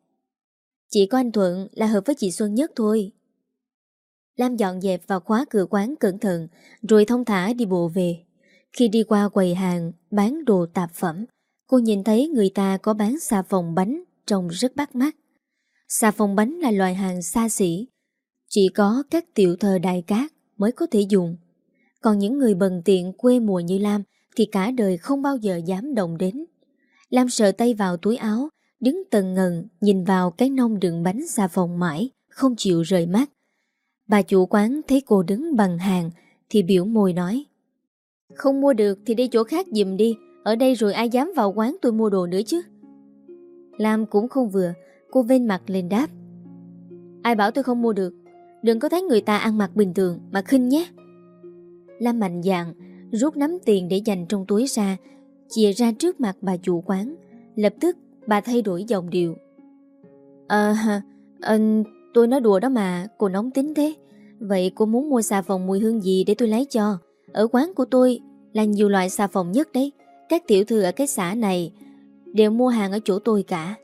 Chỉ có anh Thuận là hợp với chị Xuân nhất thôi Lam dọn dẹp và khóa cửa quán cẩn thận Rồi thông thả đi bộ về Khi đi qua quầy hàng Bán đồ tạp phẩm Cô nhìn thấy người ta có bán xà phòng bánh Trông rất bắt mắt Xà phòng bánh là loại hàng xa xỉ Chỉ có các tiểu thờ đại cát Mới có thể dùng còn những người bần tiện quê mùa như Lam thì cả đời không bao giờ dám động đến. Lam sợ tay vào túi áo, đứng tần ngần nhìn vào cái nông đựng bánh xà phòng mãi, không chịu rời mắt. Bà chủ quán thấy cô đứng bằng hàng thì biểu môi nói Không mua được thì đi chỗ khác dùm đi, ở đây rồi ai dám vào quán tôi mua đồ nữa chứ. Lam cũng không vừa, cô vên mặt lên đáp Ai bảo tôi không mua được, đừng có thấy người ta ăn mặc bình thường mà khinh nhé. Lam mạnh dạn rút nắm tiền để dành trong túi ra, chia ra trước mặt bà chủ quán. Lập tức bà thay đổi giọng điệu. Ờ, à, tôi nói đùa đó mà, cô nóng tính thế. Vậy cô muốn mua xà phòng mùi hương gì để tôi lấy cho? Ở quán của tôi là nhiều loại xà phòng nhất đấy. Các tiểu thư ở cái xã này đều mua hàng ở chỗ tôi cả.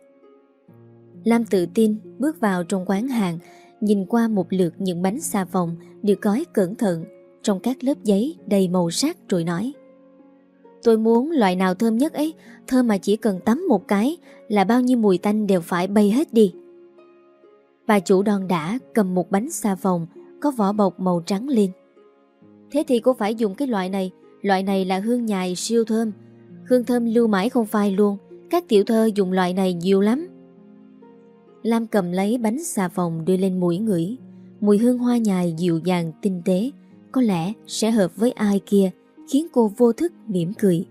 Lam tự tin bước vào trong quán hàng, nhìn qua một lượt những bánh xà phòng được gói cẩn thận trong các lớp giấy đầy màu sắc rồi nói Tôi muốn loại nào thơm nhất ấy Thơm mà chỉ cần tắm một cái Là bao nhiêu mùi tanh đều phải bay hết đi Bà chủ đòn đã cầm một bánh xà phòng Có vỏ bọc màu trắng lên. Thế thì cô phải dùng cái loại này. Loại này là hương nhài siêu thơm. Hương thơm lưu mãi không phai luôn. Các tiểu thơ dùng loại này nhiều lắm. Lam cầm lấy bánh xà phòng đưa lên mũi ngửi. Mùi hương hoa nhài dịu dàng, tinh tế. Có lẽ sẽ hợp với ai kia, Khiến cô vô thức mỉm cười.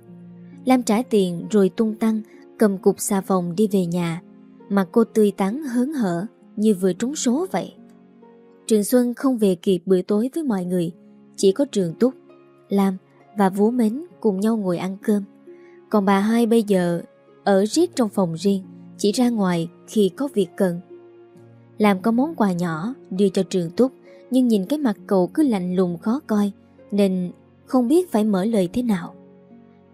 Lam trả tiền rồi tung tăng, Cầm cục xà phòng đi về nhà. Mặt cô tươi tắn hớn hở. Như vừa trúng số vậy. Trường Xuân không về kịp bữa tối với mọi người, Chỉ có Trường Túc, Lam và Vũ Mến cùng nhau ngồi ăn cơm. Còn bà hai bây giờ Ở riết trong phòng riêng, Chỉ ra ngoài khi có việc cần. Làm có món quà nhỏ Đưa cho Trường Túc, Nhưng nhìn cái mặt cậu cứ lạnh lùng khó coi, Nên không biết phải mở lời thế nào.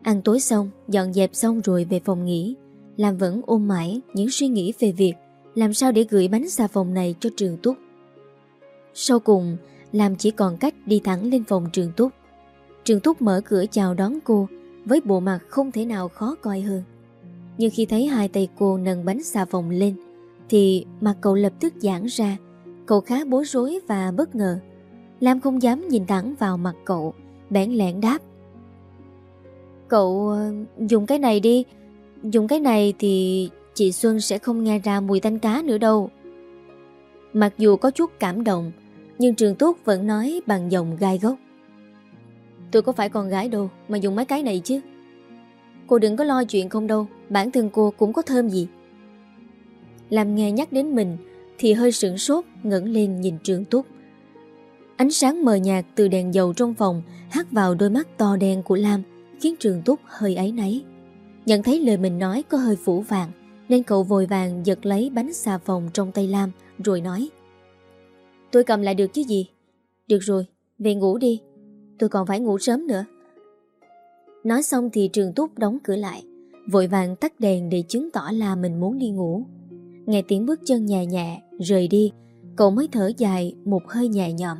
Ăn tối xong, Dọn dẹp xong rồi về phòng nghỉ, Lam vẫn ôm mãi những suy nghĩ về việc làm sao để gửi bánh xà phòng này cho Trường Túc? Sau cùng, Lam chỉ còn cách đi thẳng lên phòng Trường Túc. Trường Túc mở cửa chào đón cô, Với bộ mặt không thể nào khó coi hơn. Nhưng khi thấy hai tay cô nâng bánh xà phòng lên, Thì mặt cậu lập tức giãn ra, Cậu khá bối rối và bất ngờ. Lam không dám nhìn thẳng vào mặt cậu, Bẽn lẽn đáp. Cậu ờ, dùng cái này đi, Dùng cái này thì chị Xuân sẽ không nghe ra mùi tanh cá nữa đâu. Mặc dù có chút cảm động, Nhưng Trường Túc vẫn nói bằng giọng gai gốc Tôi có phải con gái đâu Mà dùng mấy cái này chứ? Cô đừng có lo chuyện không đâu, Bản thân cô cũng có thơm gì. Làm nghe nhắc đến mình Thì hơi sửng sốt, ngẩng lên nhìn Trường Túc. Ánh sáng mờ nhạt từ đèn dầu trong phòng hắt vào đôi mắt to đen của Lam khiến Trường Túc hơi ấy nấy. Nhận thấy lời mình nói có hơi phủ vàng nên cậu vội vàng giật lấy bánh xà phòng trong tay Lam rồi nói Tôi cầm lại được chứ gì? Được rồi, về ngủ đi. Tôi còn phải ngủ sớm nữa. Nói xong thì Trường Túc đóng cửa lại vội vàng tắt đèn để chứng tỏ là mình muốn đi ngủ. Nghe tiếng bước chân nhẹ nhẹ rời đi cậu mới thở dài một hơi nhẹ nhõm.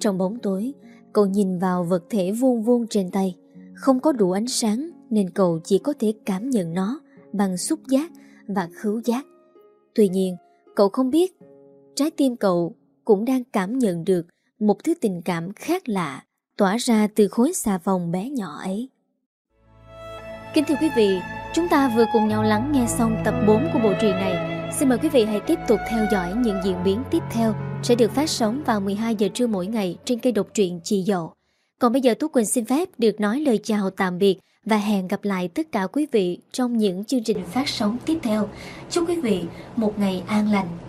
Trong bóng tối, cậu nhìn vào vật thể vuông vuông trên tay. Không có đủ ánh sáng nên cậu chỉ có thể cảm nhận nó bằng xúc giác và khứu giác. Tuy nhiên, cậu không biết trái tim cậu cũng đang cảm nhận được một thứ tình cảm khác lạ tỏa ra từ khối xà phòng bé nhỏ ấy. Kính thưa quý vị, chúng ta vừa cùng nhau lắng nghe xong tập 4 của bộ truyện này. Xin mời quý vị hãy tiếp tục theo dõi những diễn biến tiếp theo sẽ được phát sóng vào 12 giờ trưa mỗi ngày trên kênh độc truyện Chị Dậu. Còn bây giờ Tú Quỳnh xin phép được nói lời chào tạm biệt và hẹn gặp lại tất cả quý vị trong những chương trình phát sóng tiếp theo. Chúc quý vị một ngày an lành.